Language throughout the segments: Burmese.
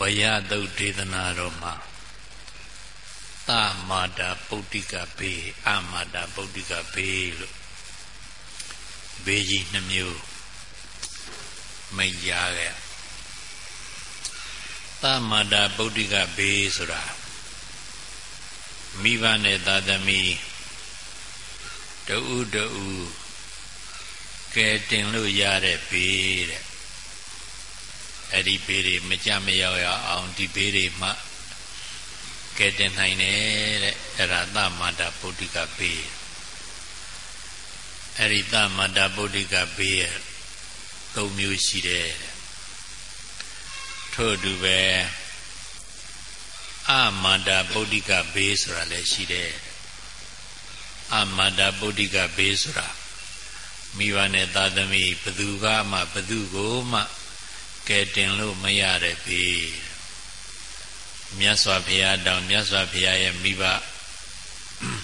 ဘယသုတ်ဒေသနာတော်မှာသမာတာပုတ္တိကဘေးအမာတာပုတ္တိကဘေးလို့ဘေးကြီးနှမျိုးမိတ်ရခဲ့သမာတာပုတ္တိကဘေးဆိုတာမိဘနဲ့သာသမီတူတူကဲတင်လို့ရတဲ့ဘေးတဲ့ အဲ့ဒီဘေးတွေမကြမရောက်ရအောင်ဒီဘေးတွေမှကဲတင်နိုင်တယ်တဲ့အဲ့ဒါသမန္တာပုဒ္ဓိကဘေးအဲ့ဒီသမန္တာပုဒ္ဓိကဘေးရဲ့သုံးမျိုးရှိတယ်ထို့အတူပဲအမန္တာပုဒ္ဓိကဘေးဆိုတာလည်းရှိတယ်အမန္တာပုဒ္ဓိကဘေးဆိုတာမိဘနဲ့သာသမီဘသူကမှဘသူကိုမှ ကဲတင်လို့မရတဲ့ဘေးမြတ်စွာဘုရားတောင်မြတ်စွာဘုရားရဲ့မိဘ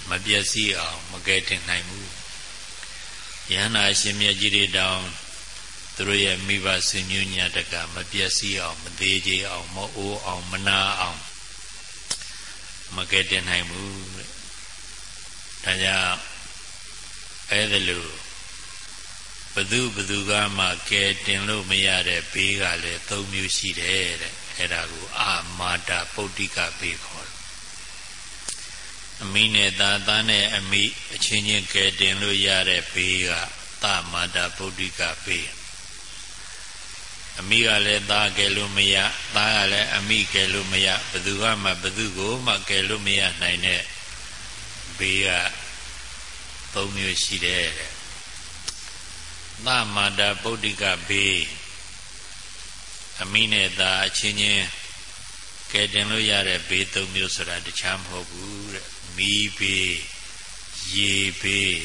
မပြည့်စည်အောင်မကဲတင်နိုင်ဘူးယန္နာရှင်မြတ်ကြီးတွေတောင်သူတို့ရဲ့မိဘဆွေမျိုးညာတကမပြည့်စည်အောင်မသေးကြအောင်မအိုးအောင်မနာအောင်မကဲတင်နိုင်ဘူးဒါကြောင့်အဲ့ဒါလို့ ဘသူဘသူကမှကဲတင်လို့မရတဲ့ဘေးကလည်း၃မျိုးရှိတယ်တဲ့အဲ့ဒါကိုအာမာတာပုတ္တိကဘေးခေါ်တယ်အမိနဲ့သားသားနဲ့အမိအချင်းချင်းကဲတင်လို့ရတဲ့ဘေးကသမာတာပုတ္တိကဘေးအမိကလည်းသားကဲလို့မရသားကလည်းအမိကဲလို့မရဘသူကမှဘသူကိုမှကဲလို့မရနိုင်တဲ့ဘေးက၃မျိုးရှိတယ်တဲ့ သမန္တာပုဒ္ဓိကဘေးအမိနဲ့သာအချင်းချင်းကဲတင်လို့ရတဲ့ဘေးသုံးမျိုးဆိုတာတခြားမဟုတ်ဘူးတဲ့မီးဘေးရေဘေး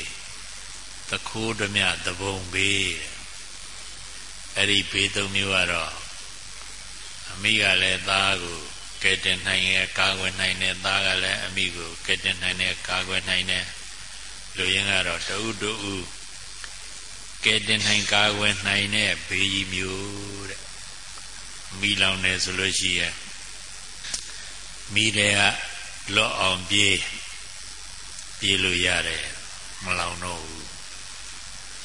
သခိုးဓမြသဘုံဘေးအဲ့ဒီဘေးသုံးမျိုးကတော့အမိကလည်းသားကိုကဲတင်နိုင်ရဲ့ကာကွယ်နိုင်တဲ့သားကလည်းအမိကိုကဲတင်နိုင်တဲ့ကာကွယ်နိုင်တဲ့လူရင်းကတော့တူတူ ကဲတင်နိုင်ကာကွယ်နိုင်တဲ့ဘေးကြီးမျိုးတဲ့မိလောင်တယ်ဆိုလို့ရှိရင်မိတွေကလော့အောင်ပြေးပြေးလို့ရတယ်မလောင်တော့ဘူး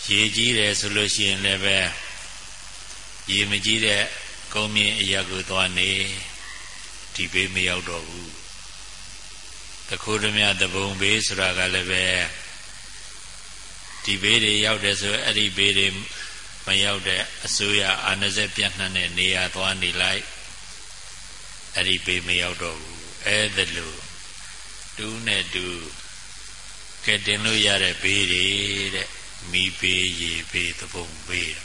ရေကြီးတယ်ဆိုလို့ရှိရင်လည်းပဲရေမကြီးတဲ့ကုန်းမြင့်အရာကိုသွားနေဒီဘေးမရောက်တော့ဘူးတခိုးဓမြတပုံဘေးဆိုတာကလည်းပဲ ဒီဘေးတွေရောက်တယ်ဆိုအဲ့ဒီဘေးတွေမရောက်တဲ့အစိုးရအာဏာစက်ပြန့်နှံ့တဲ့နေရာသွားနေလိုက်အဲ့ဒီဘေးမရောက်တော့ဘူးအဲ့ဒါလို့တူးနဲ့တူကဲတင်လို့ရတဲ့ဘေးတွေတဲ့မိဘေးရေဘေးသဘုံဘေး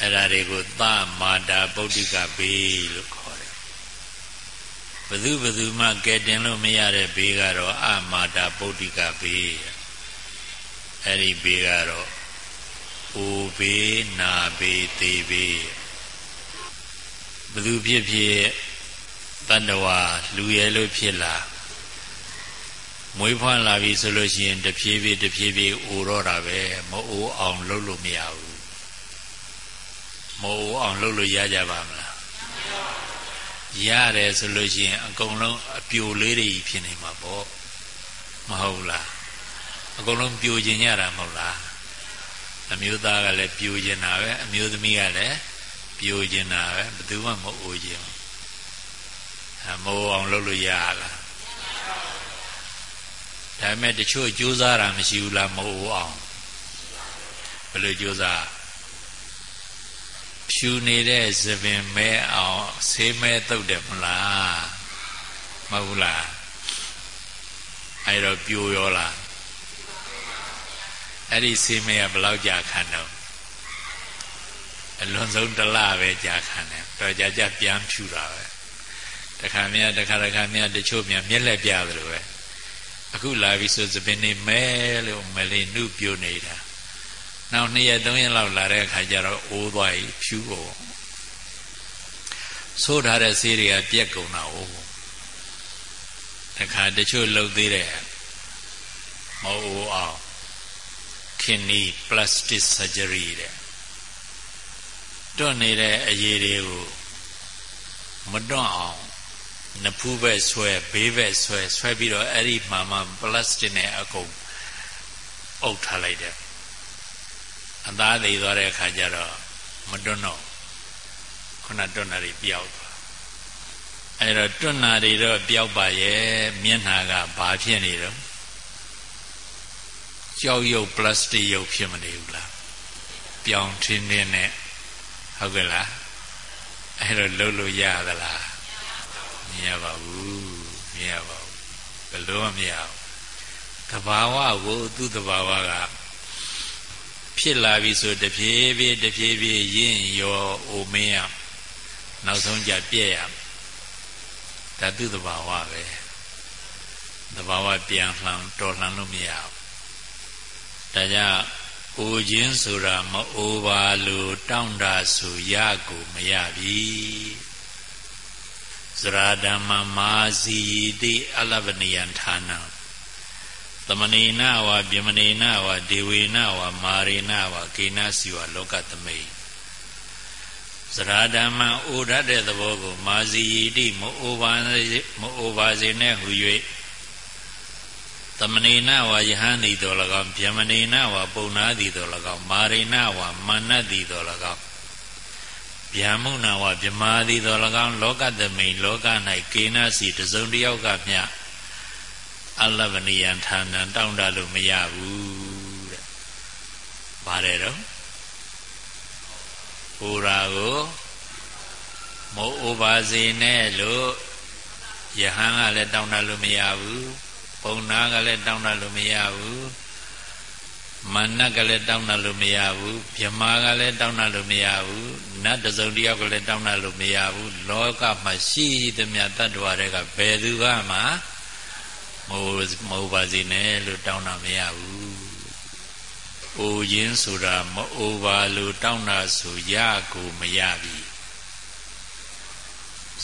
အဲ့ဒါတွေကိုသမာတာပုဒ္ဓိကဘေးလို့ခေါ်တယ်ဘသူဘသူမှကဲတင်လို့မရတဲ့ဘေးကတော့အမာတာပုဒ္ဓိကဘေး အဲ့ဒီဘေးကတော့အိုဘေးနာဘေးသေဘေးဘသူဖြစ်ဖြစ်တတ္တဝါလူရဲလို့ဖြစ်လာမွေးဖွားလာပြီဆိုလို့ရှိရင်တဖြည်းဖြည်းတဖြည်းဖြည်းအိုတော့တာပဲမအိုးအောင်လုပ်လို့မရဘူးမအိုးအောင်လုပ်လို့ရကြပါမလားရတယ်ဆိုလို့ရှိရင်အကုန်လုံးအပြိုလေးတွေဖြစ်နေမှာပေါ့မဟုတ်လား အကုန်လုံးပြိုကျင်ကြတာမဟုတ်လားအမျိုးသားကလည်းပြိုကျင်တာပဲအမျိုးသမီးကလည်းပြိုကျင်တာပဲဘယ်သူမှမအိုကျင်အမိုးအောင်လုပ်လို့ရလားဒါပေမဲ့တချို့ကြိုးစားတာမရှိဘူးလားမအိုအောင်ဘယ်လိုကြိုးစားဖြူနေတဲ့သပင်မဲအောင်ဆေးမဲတုတ်တယ်မလားမဟုတ်လားအဲ့တော့ပြိုရောလား အဲ့ဒီဆေးမဲကဘယ်လောက်ကြာခံတော့အလွန်ဆုံးတစ်လပဲကြာခံတယ်တော့ကြာကြာပြန်ဖြူတာပဲတခါမြတခါတခါမြတချို့မြမျက်လက်ပြသလိုပဲအခုလာပြီဆိုသပင်နေမဲလို့မလေးနှုတ်ပြိုနေတာနောက်နှစ်ရက်သုံးရက်လောက်လာတဲ့အခါကျတော့အိုးသွားပြီဖြူကုန်ဆိုးထားတဲ့ဆေးတွေကပြက်ကုန်တာ哦တခါတချို့လှုပ်သေးတယ်မဟုတ်အောင် ခင်နီ plastic surgery တဲ့တွန့်နေတဲ့အရေးတွေကိုမတွန့်အောင်နဖူးဘက်ဆွဲဘေးဘက်ဆွဲဆွဲပြီးတော့အဲ့ဒီမှာမှပလတ်စတစ်နဲ့အကုန်အုပ်ထားလိုက်တယ်အသားသေးသွားတဲ့အခါကျတော့မတွန်းတော့ခုနတွန်းတာတွေပျောက်သွားအဲ့တော့တွန်းတာတွေတော့ပျောက်ပါရဲ့မျက်နှာကဘာဖြစ်နေတော့ ကြောက်ရုပ်ပလတ်စတစ်ရုပ်ဖြစ်မနေဘူးလားပြောင်းထင်းထင်းနဲ့ဟုတ်ကဲ့လားအဲ့တော့လှုပ်လို့ရသလားမရပါဘူးမရပါဘူးဘယ်လိုမှမရဘူးတဘာဝကိုသူ့တဘာဝကဖြစ်လာပြီဆိုတဖြည်းဖြည်းတဖြည်းဖြည်းရင့်ရောအိုမင်းရနောက်ဆုံးကြပြည့်ရဒါသူ့တဘာဝပဲတဘာဝပြန်လှန်တော်လှန်လို့မရဘူး ဒါကြောင့်အိုခြင်းဆိုတာမအိုပါလို့တောင့်တဆိုရကိုမရပြီသရဓမ္မမာစီတိအလဗနိယံဌာနံသမဏေနဝဗျမဏေနဝဒေဝေနဝမာရေနဝကေနစီဝလောကသမိတ်သရဓမ္မအိုရတဲ့သဘောကို မာစီတိမအိုပါမအိုပါစေနဲ့ဟူ၍ သမဏေနဝယဟန်သည်တော်၎င်းဗျမဏေနဝပုံနာသည်တော်၎င်းမာရိနဝမာနသည်တော်၎င်းဗျာမုဏဝဗြမာသည်တော်၎င်းလောကသမိန်လောက၌ကေနစီတစုံတယောက်ကမြအလဗနိယံဌာနံတောင်းတလို့မရဘူးတဲ့။ပါတယ်တော့ဟိုရာကိုမိုးအိုပါစေနဲ့လို့ယဟန်ကလည်းတောင်းတလို့မရဘူး။ ပုံနာကလည်းတောင်းတလို့မရဘူးမာနကလည်းတောင်းတလို့မရဘူးဗြမာကလည်းတောင်းတလို့မရဘူးနတ်တစုံတယောက်ကလည်းတောင်းတလို့မရဘူးလောကမှာရှိသမျှတ attva တွေကဘယ်သူကမှမဟုတ်မဟုတ်ပါစေနဲ့လို့တောင်းတာမရဘူး။အိုခြင်းဆိုတာမအိုပါလို့တောင်းတာဆိုရကိုမရပြီ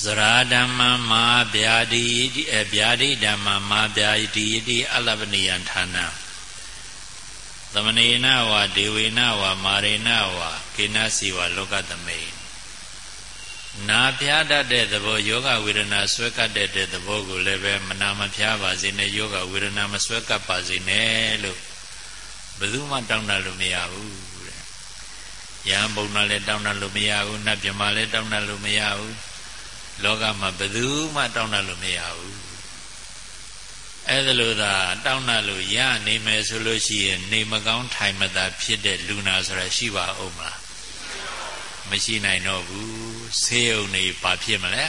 ဇရာဓမ္မမာဗျာတိအဗျာတိဓမ္မမာဗျာတိတိအလပနိယံဌာနသမဏေနဝဒေဝေနဝမာရေနဝကေနစီဝလောကသမိန်နာဖျားတတ်တဲ့သဘောယောဂဝေဒနာဆွဲကပ်တဲ့သဘောကိုလည်းပဲမနာမဖျားပါစေနဲ့ယောဂဝေဒနာမဆွဲကပ်ပါစေနဲ့လို့ဘယ်သူမှတောင်းတလို့မရဘူးတဲ့။ယဟန်ဘုံနာလည်းတောင်းတလို့မရဘူး။နတ်မြမလည်းတောင်းတလို့မရဘူး။ လောကမှာဘယ်သူမှတောင်းတလို့မရဘူးအဲ့ဒါလို့သာတောင်းတလို့ရနေမယ်ဆိုလို့ရှိရင်နေမကောင်းထိုင်မသာဖြစ်တဲ့လူနာဆိုတာရှိပါဦးမလားမရှိနိုင်တော့ဘူးဆေးုံနေဘာဖြစ်မလဲ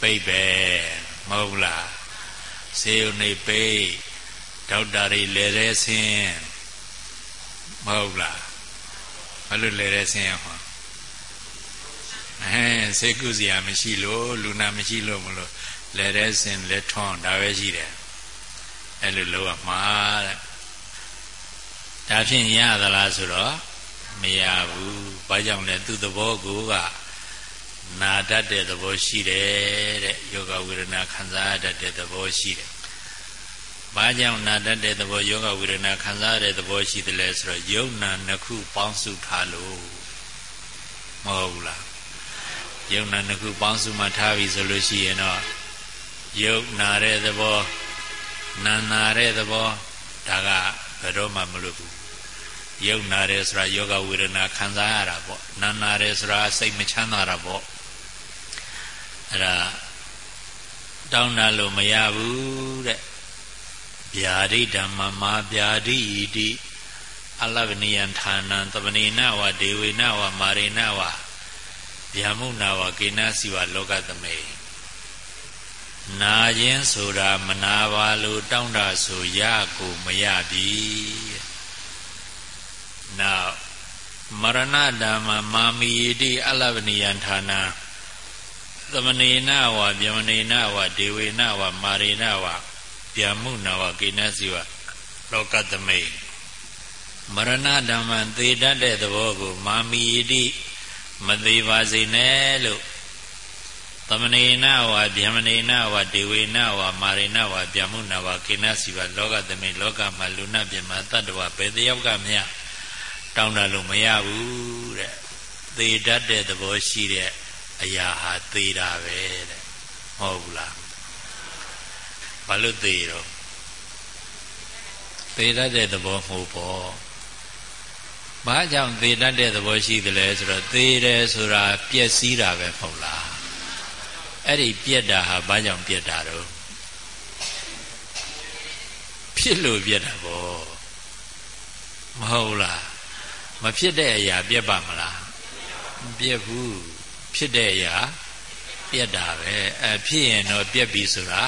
ပိတ်ပဲမဟုတ်လားဆေးုံနေပိတ်ဒေါက်တာတွေလဲတဲ့ဆင်းမဟုတ်လားဘာလို့လဲတဲ့ဆင်းရဟော အဲစိတ်ကုစရာမရှိလို့လူနာမရှိလို့မလို့လဲတဲ့စင်လက်ထွန်းဒါပဲရှိတယ်အဲ့လိုလုပ်ရမှာတဲ့ဒါဖြင့်ရသလားဆိုတော့မရဘူးဘာကြောင့်လဲသူ့သဘောကိုကနာတတ်တဲ့သဘောရှိတယ်တဲ့ယောဂဝေဒနာခံစားရတဲ့သဘောရှိတယ်ဘာကြောင့်နာတတ်တဲ့သဘောယောဂဝေဒနာခံစားရတဲ့သဘောရှိတယ်လဲဆိုတော့ယုံနာနှစ်ခုပေါင်းစုထားလို့မဟုတ်ဘူးလား ယုံနာနှစ်ခုပေါင်းစုမှထားပြီဆိုလို့ရှိရင်တော့ယုံနာတဲ့သဘောနာနာတဲ့သဘောဒါကဘယ်တော့မှမလွတ်ဘူးယုံနာတယ်ဆိုတာယောဂဝေဒနာခံစားရတာပေါ့နာနာတယ်ဆိုတာစိတ်မချမ်းသာတာပေါ့အဲ့ဒါတောင်းတလို့မရဘူးတဲ့ဗျာဒိဓမ္မမာဗျာဒိတိအလဗနိယံဌာနံတပနိနဝဒေဝေနဝမာရိနဝ ဗျာမုနာဝကေနစီဝလောကသမေနာခြင်းဆိုတာမနာပါလို့တောင်းတဆိုရကိုမရပြီနောက်မရဏဓမ္မမာမီယတိအလဗနိယံဌာနာသမဏေနဝဗျမဏေနဝဒေဝေနဝမာရေနဝဗျာမုနာဝကေနစီဝလောကသမေမရဏဓမ္မသေတတ်တဲ့သဘောကို မာမီယတိ မသေးပါစေနဲ့လို့သမဏေနဝဗျမဏေနဝဒေဝေနဝမာရိနဝဗျမုနဝကေနစီဝလောကသမိလောကမှာလူနာပြမတတ္တဝဘယ်တယောက်ကမြတောင်းတလို့မရဘူးတဲ့သေတတ်တဲ့သဘောရှိတဲ့အရာဟာသေးတာပဲတဲ့မဟုတ်ဘူးလားဘာလို့သေးတော့သေးတတ်တဲ့သဘောမဟုတ်ပေါ့ ဘာကြောင့်သေးတတ်တဲ့သဘောရှိသလဲဆိုတော့သေးတယ်ဆိုတာပျက်စီးတာပဲမဟုတ်လားအဲ့ဒီပြက်တာဟာဘာကြောင့်ပြက်တာတော့ဖြစ်လို့ပြက်တာပေါ့မဟုတ်လားမဖြစ်တဲ့အရာပြက်ပါမလားမပြက်ဘူးဖြစ်တဲ့အရာပြက်တာပဲအဲဖြစ်ရင်တော့ပြက်ပြီဆိုတာ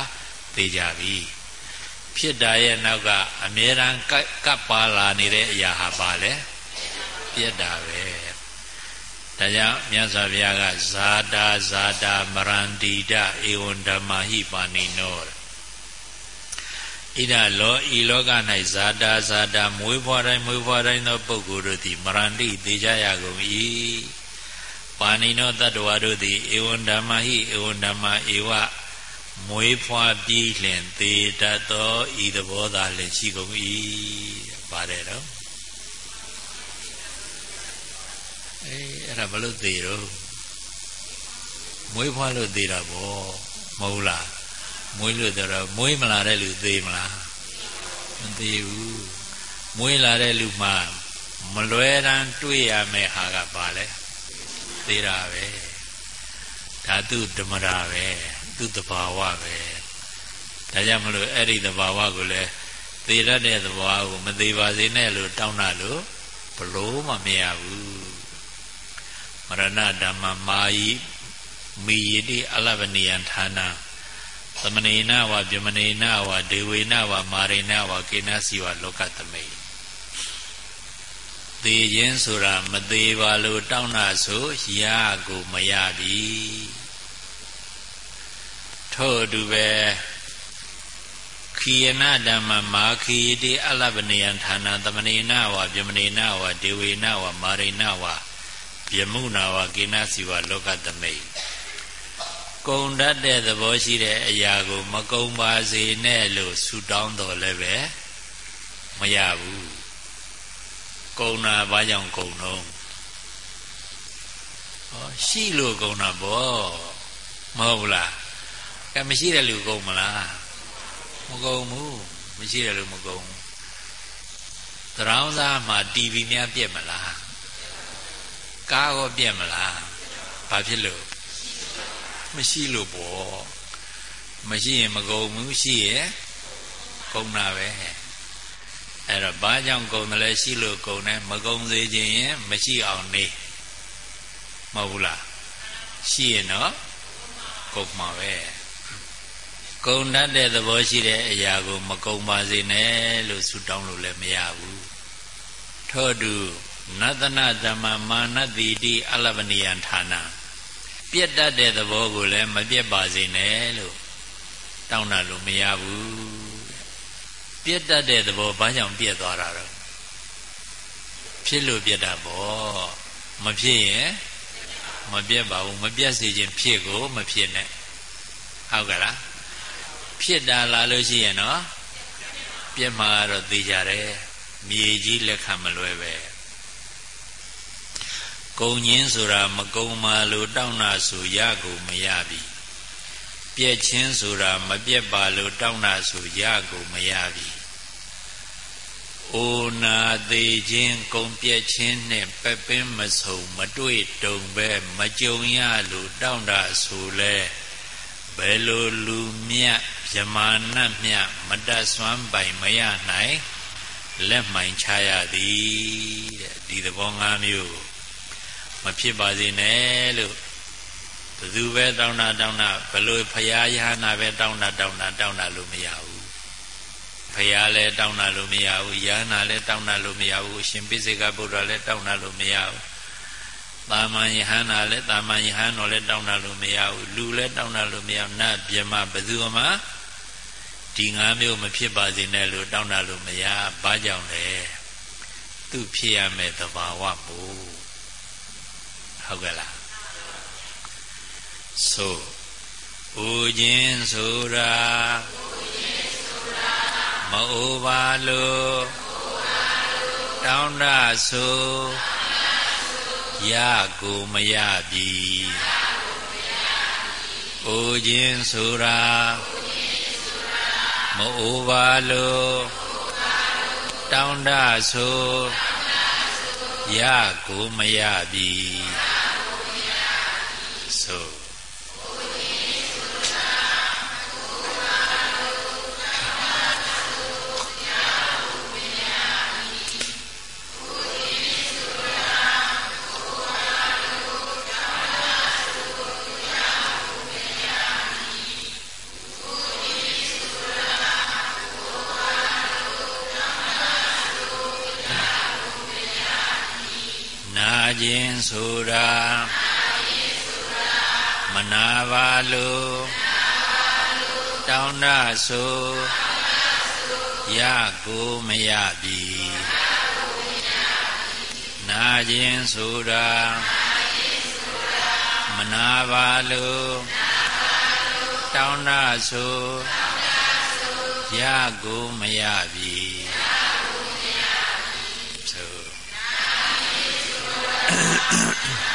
သိကြပြီဖြစ်တာရဲ့နောက်ကအမြဲတမ်းကပ်ပါလာနေတဲ့အရာဟာပါလေ ပြက်တာပဲဒါကြောင့်မြတ်စွာဘုရားကဇာတာဇာတာမရန္တိတဧဝံဓမ္မဟိပါဏိနောဣဒလောဤလောက၌ဇာတာဇာတာမွေးဖွားတိုင်းမွေးဖွားတိုင်းသောပုဂ္ဂိုလ်တို့သည်မရန္တိသေကြရကုန်၏ပါဏိနောတတ္တဝါတို့သည်ဧဝံဓမ္မဟိဧဝံဓမ္မဧဝမွေးဖွားပြီးလင်သေတတ်သောဤသဘောသာလင်ရှိကုန်၏ပါတယ်တော့ အေးအဲ့ဒါဘလို့သေးတော့မွေးဖွားလို့သေးတာဗောမဟုတ်လားမွေးလို့တော့မွေးမလာတဲ့လူသေးမလားမသေးဘူးမွေးလာတဲ့လူမှမလွဲတမ်းတွေ့ရမယ့်ဟာကဘာလဲသေးတာပဲဒါသူဓမ္မရာပဲသူတဘာဝပဲဒါကြောင့်မလို့အဲ့ဒီတဘာဝကိုလည်းသေရတဲ့သဘောကိုမသေးပါစေနဲ့လို့တောင်းတာလို့ဘလို့မှမရဘူး မရဏဓမ္မမာယိမိယတိအလဗနိယံဌာနာသမဏေနဝဗြမဏေနဝဒေဝေနဝမာရိနဝကေနစီဝလောကသမိသေခြင်းဆိုတာမသေးပါလို့တောင်းတာဆိုရကိုမရပြီထို့အတူပဲခီယနာဓမ္မမာခီတိအလဗနိယံဌာနာသမဏေနဝဗြမဏေနဝဒေဝေနဝမာရိနဝ ယမုနာဝကိနစီဝလောကသမိတ်ကုံတတ်တဲ့သဘောရှိတဲ့အရာကို မကုံပါစေနဲ့လို့ဆူတောင်းတော်လည်းပဲမရဘူးကုံတာဘာကြောင့်ကုံတော့ဟောရှိလို့ကုံတာဗောမဟုတ်လားကဲမရှိတဲ့လူကုံမလားမကုံဘူးမရှိတဲ့လူမကုံဘူးသရောင်းသားမှာ TV များပြက်မလား ကားရောပြက်မလားဘာဖြစ်လို့မရှိလို့ပေါ့မရှိရင်မကုန်ဘူးရှိရင်ကုန်တာပဲအဲ့တော့ဘာကြောင့်ကုန်တယ်လဲရှိလို့ကုန်တယ်မကုန်စေခြင်းရင်မရှိအောင်နေမဟုတ်ဘူးလားရှိရင်တော့ကုန်မှာပဲကုန်တတ်တဲ့သဘောရှိတဲ့အရာကို မကုန်ပါစေနဲ့လို့ဆုတောင်းလို့လည်းမရဘူးထို့တူ နတနာဓမ္မမာနတိတိအလဗနိယံဌာနာပြက်တတ်တဲ့သဘောကိုလည်းမပြက်ပါစေနဲ့လို့တောင်းတာလို့မရဘူးပြက်တတ်တဲ့သဘောဘာကြောင့်ပြက်သွားတာတော့ဖြစ်လို့ပြက်တာပေါ့မဖြစ်ရင်မပြက်ပါဘူးမပြက်စေခြင်းဖြစ်ကိုမဖြစ်နဲ့ဟုတ်ကလားဖြစ်တာလာလို့ရှိရင်တော့ပြက်မှာတော့သိကြတယ်မြေကြီးလက်ခံမလွဲပဲ ကုံချင်းဆိုတာမကုံမာလို့တောင်းတာဆိုရကိုမရပြီပြက်ချင်းဆိုတာမပြက်ပါလို့တောင်းတာဆိုရကိုမရပြီအိုနာသေးခြင်းကုံပြက်ခြင်းနဲ့ပက်ပင်းမဆုံမတွေ့တုံပဲမကြုံရလို့တောင်းတာဆိုလဲဘယ်လိုလူမြတ်ယမာနမြတ်မတတ်စွမ်းပိုင်မရနိုင်လက်မှန်ချရသည်တဲ့ဒီသဘော၅မျိုး မဖြစ်ပါစေနဲ့လို့ဘယ်သူပဲတောင်းတာတောင်းတာဘလို့ဖရာယဟနာပဲတောင်းတာတောင်းတာတောင်းတာလို့မရဘူးဖရာလည်းတောင်းတာလို့မရဘူးယဟနာလည်းတောင်းတာလို့မရဘူးရှင်ပိစိကဗုဒ္ဓလည်းတောင်းတာလို့မရဘူးတာမန်ယဟနာလည်းတာမန်ယဟန်တော်လည်းတောင်းတာလို့မရဘူးလူလည်းတောင်းတာလို့မရဘူးနတ်ပြမဘယ်သူမှဒီငါးမျိုးမဖြစ်ပါစေနဲ့လို့တောင်းတာလို့မရဘာကြောင့်လဲသူဖြစ်ရမယ်သဘာဝမို့ ဟုတ်ကဲ့လားဆိုဦးခြင်းဆိုတာမအိုပါလို့တောင်းတဆိုရကိုမရပြီအိုခြင်းဆိုတာမအိုပါလို့တောင်းတဆိုရကိုမရပြီ ဆို ဆိုရကိုမရပြီနာခြင်းဆိုတာမနာပါလို့တောင်းတဆိုရကိုမရပြီသေး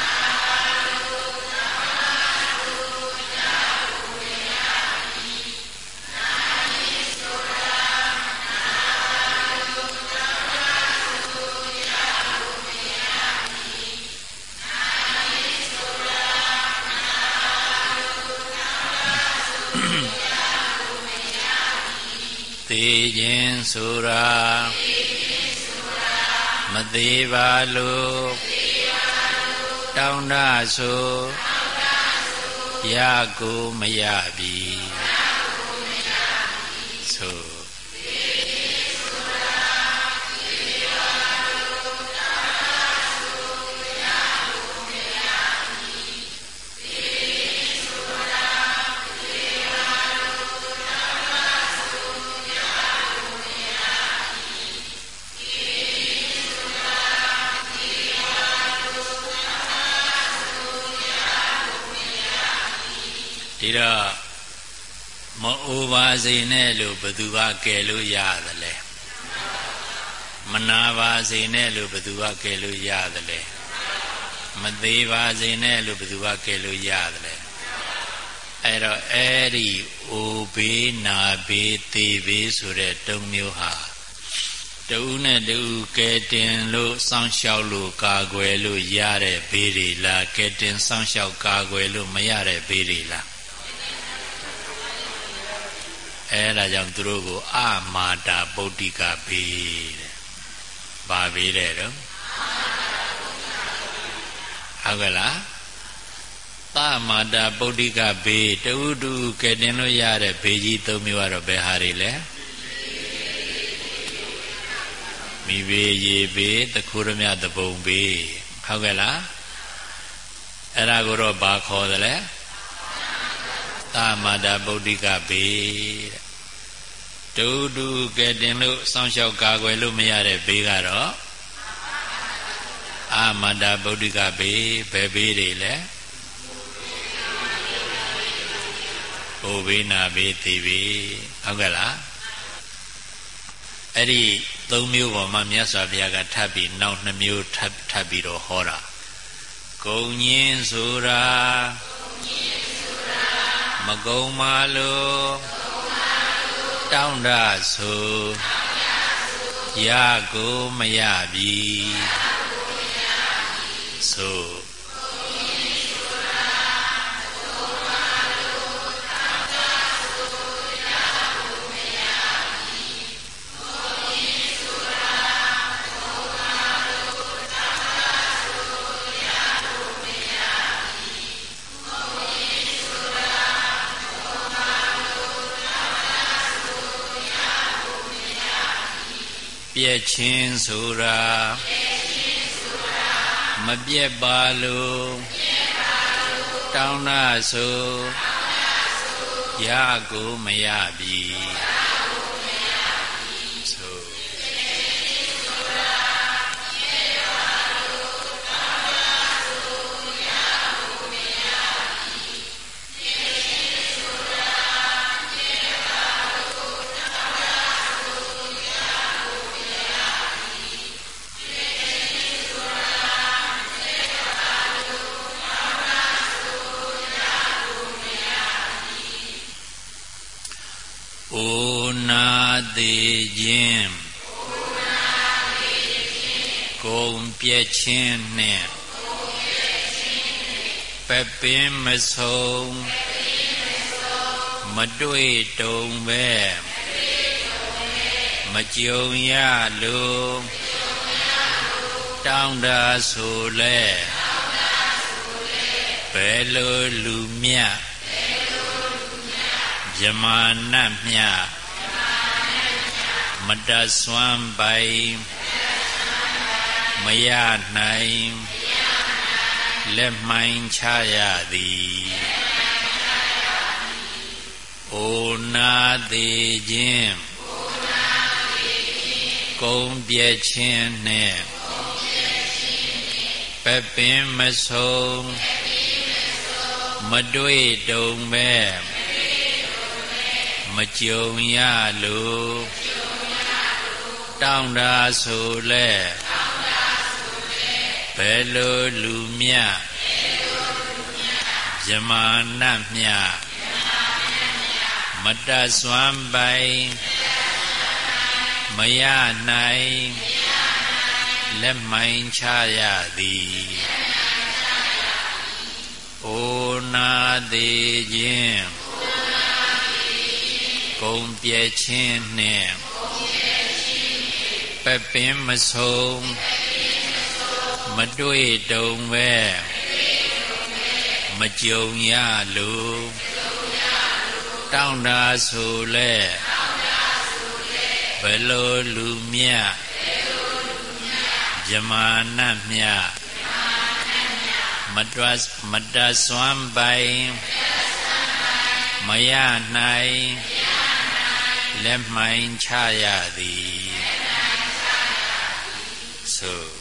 ဆိုတာမသေးပါလို့တောင်းတဆိုရကိုမရပြီ စေနဲ့လို့ဘသူကကယ်လို့ရသလဲမနာပါစေနဲ့လို့ဘသူကကယ်လို့ရသလဲမသေးပါစေနဲ့လို့ဘသူကကယ်လို့ရသလဲအဲ့တော့အဲ့ဒီအိုဘေးနာဘေးသေဘေးဆိုတဲ့တုံမျိုးဟာတူနဲ့တူကဲတင်လို့စောင့်ရှောက်လို့ကာကွယ်လို့ရတဲ့ဘေးတွေလားကဲတင်စောင့်ရှောက်ကာကွယ်လို့မရတဲ့ဘေးတွေလား အဲဒါကြောင့်သူတို့ကိုအမာတာပုတ်တိကဘေးတဲ့။ဘာဘေးတဲ့တော့ဟုတ်ကဲ့လားသာမာတာပုတ်တိကဘေးတူတူကဲတင်လို့ရတဲ့ဘေးကြီးသုံးမျိုးကတော့ဘယ်ဟာတွေလဲမိဘေးရေဘေးတခုရမြတပုံဘေးဟုတ်ကဲ့လားအဲ့ဒါကိုတော့ဘာခေါ်တယ်လဲသာမာတာဗုဒ္ဓိကဘေးတဲ့ တူတူကဲတင်လို့စောင့်ရှောက်ကာကွယ်လို့မရတဲ့ဘေးကတော့အာမန္တာဗုဒ္ဓိကဘေးဘယ်ဘေးတွေလဲဟိုဘေးနာဘေးသေဘေးဟုတ်ကဲ့လားအဲ့ဒီသုံးမျိုးပေါ်မှာမြတ်စွာဘုရားကထပ်ပြီးနောက်နှစ်မျိုးထပ်ထပ်ပြီးတော့ဟောတာဂုံညင်းဆိုတာဂုံညင်းမကုံမာလို့ တောင်းတဆိုရကိုမရပြီဆို ချင်းဆိုတာမပြက်ပါလို့တောင်းနာဆိုရကိုမရပြီပြ ဆုံးမတွေ့တုံပဲမကြုံရလို့တောင်းတာဆိုလဲဘယ်လိုလူမြတ်မြမာနမြမတဆွမ်းပိုင်မရနိုင် လက်မှိုင်းချရသည်အိုနာသေးခြင်းကုံပြည့်ခြင်းနှင့်ပပင်မဆုံးမတွေ့တုံပဲမကြုံရလို့တောင်းတာဆိုလဲ ဘယ်လိုလူမြတ်ဇမာနမြတ်မတဆွမ်းပိုင်မရနိုင်လက်မိုင်းချရသည်အိုနာသေးခြင်းကုံပြည့်ခြင်းနှင့်ပပင်မဆုံး မတွေ့တုံပဲမကြုံရလို့တောင်းတာဆိုလဲဘယ်လိုလူမြတ်ဇမာနမြတ်မတွတ်မတဆွမ်းပိုင်မရနိုင်လက်မှိုင်းချရသည်ဆို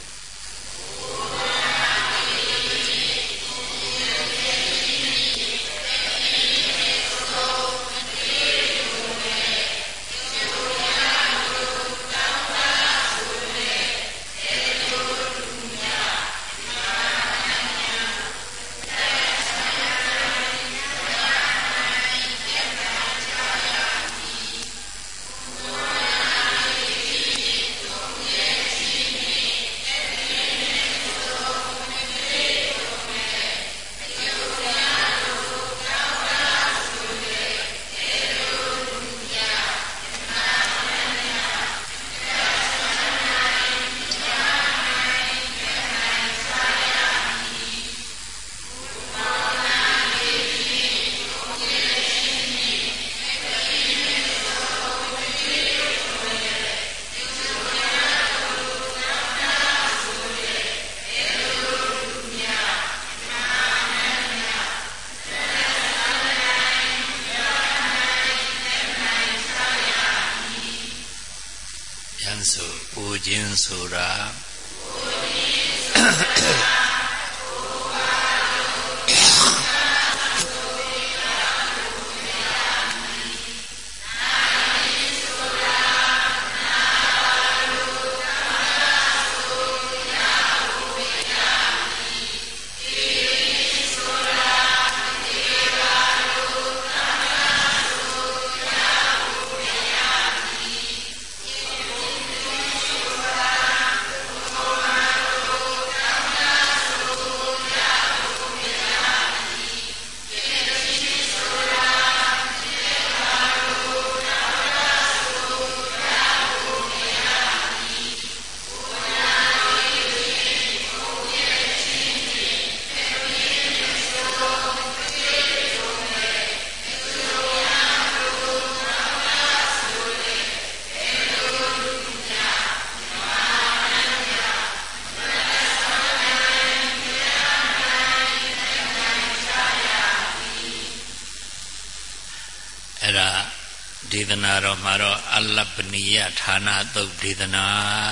တော်မှာတော့အလပနိယဌာနသုတ်ဒေသနာ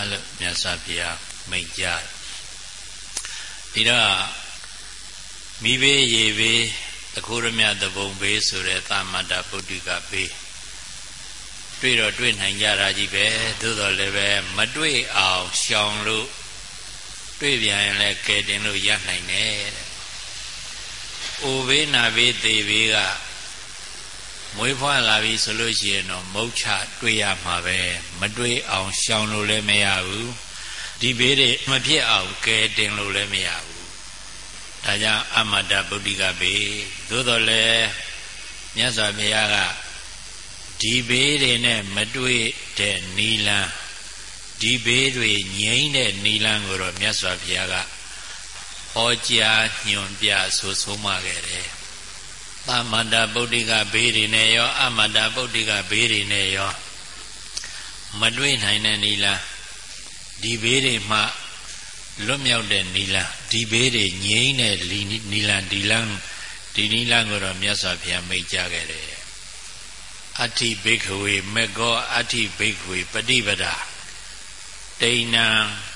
လို့မြတ်စွာဘုရားမိန့်ကြားဒီတော့မိဘေးရေဘေးတခိုးရမြတဘုံဘေးဆိုတဲ့သာမတ္တပုဒ္ဓိကဘေးတွေ့တော့တွေ့နိုင်ကြတာကြီးပဲသို့တော်လည်းပဲမတွေ့အောင်ရှောင်လို့တွေ့ပြန်ရင်လည်းကဲတင်လို့ရနိုင်တယ်တဲ့။အိုဘေးနာဘေးသေဘေးက မွေးဖွားလာပြီဆိုလို့ရှိရင်တော့မုတ်ချတွေ့ရမှာပဲမတွေ့အောင်ရှောင်လို့လည်းမရဘူးဒီဘေးတွေမဖြစ်အောင်ကဲတင်လို့လည်းမရဘူးဒါကြောင့်အမတဗုဒ္ဓကဘေးသို့တော်လည်းမြတ်စွာဘုရားကဒီဘေးတွေနဲ့မတွေ့တဲ့နီလန်းဒီဘေးတွေငြိမ့်တဲ့နီလန်းကိုတော့မြတ်စွာဘုရားကဟောကြားညွှန်ပြဆိုဆုံးမခဲ့တယ်။ သမန္တာဗုဒ္ဓကဘေးတွေနဲ့ရော အမန္တာဗုဒ္ဓကဘေးတွေနဲ့ရောမတွေ့နိုင်တဲ့နီလန်းဒီဘေးတွေမှလွတ်မြောက်တဲ့နီလန်းဒီဘေးတွေငြိမ့်တဲ့နီလန်းဒီလန်းဒီနီလန်းကိုတော့မြတ်စွာဘုရားမိတ်ကြခဲ့တယ်အဋ္ဌိဘိက္ခဝေမေကောအဋ္ဌိဘိက္ခဝေပฏิပဒါတိဏံသ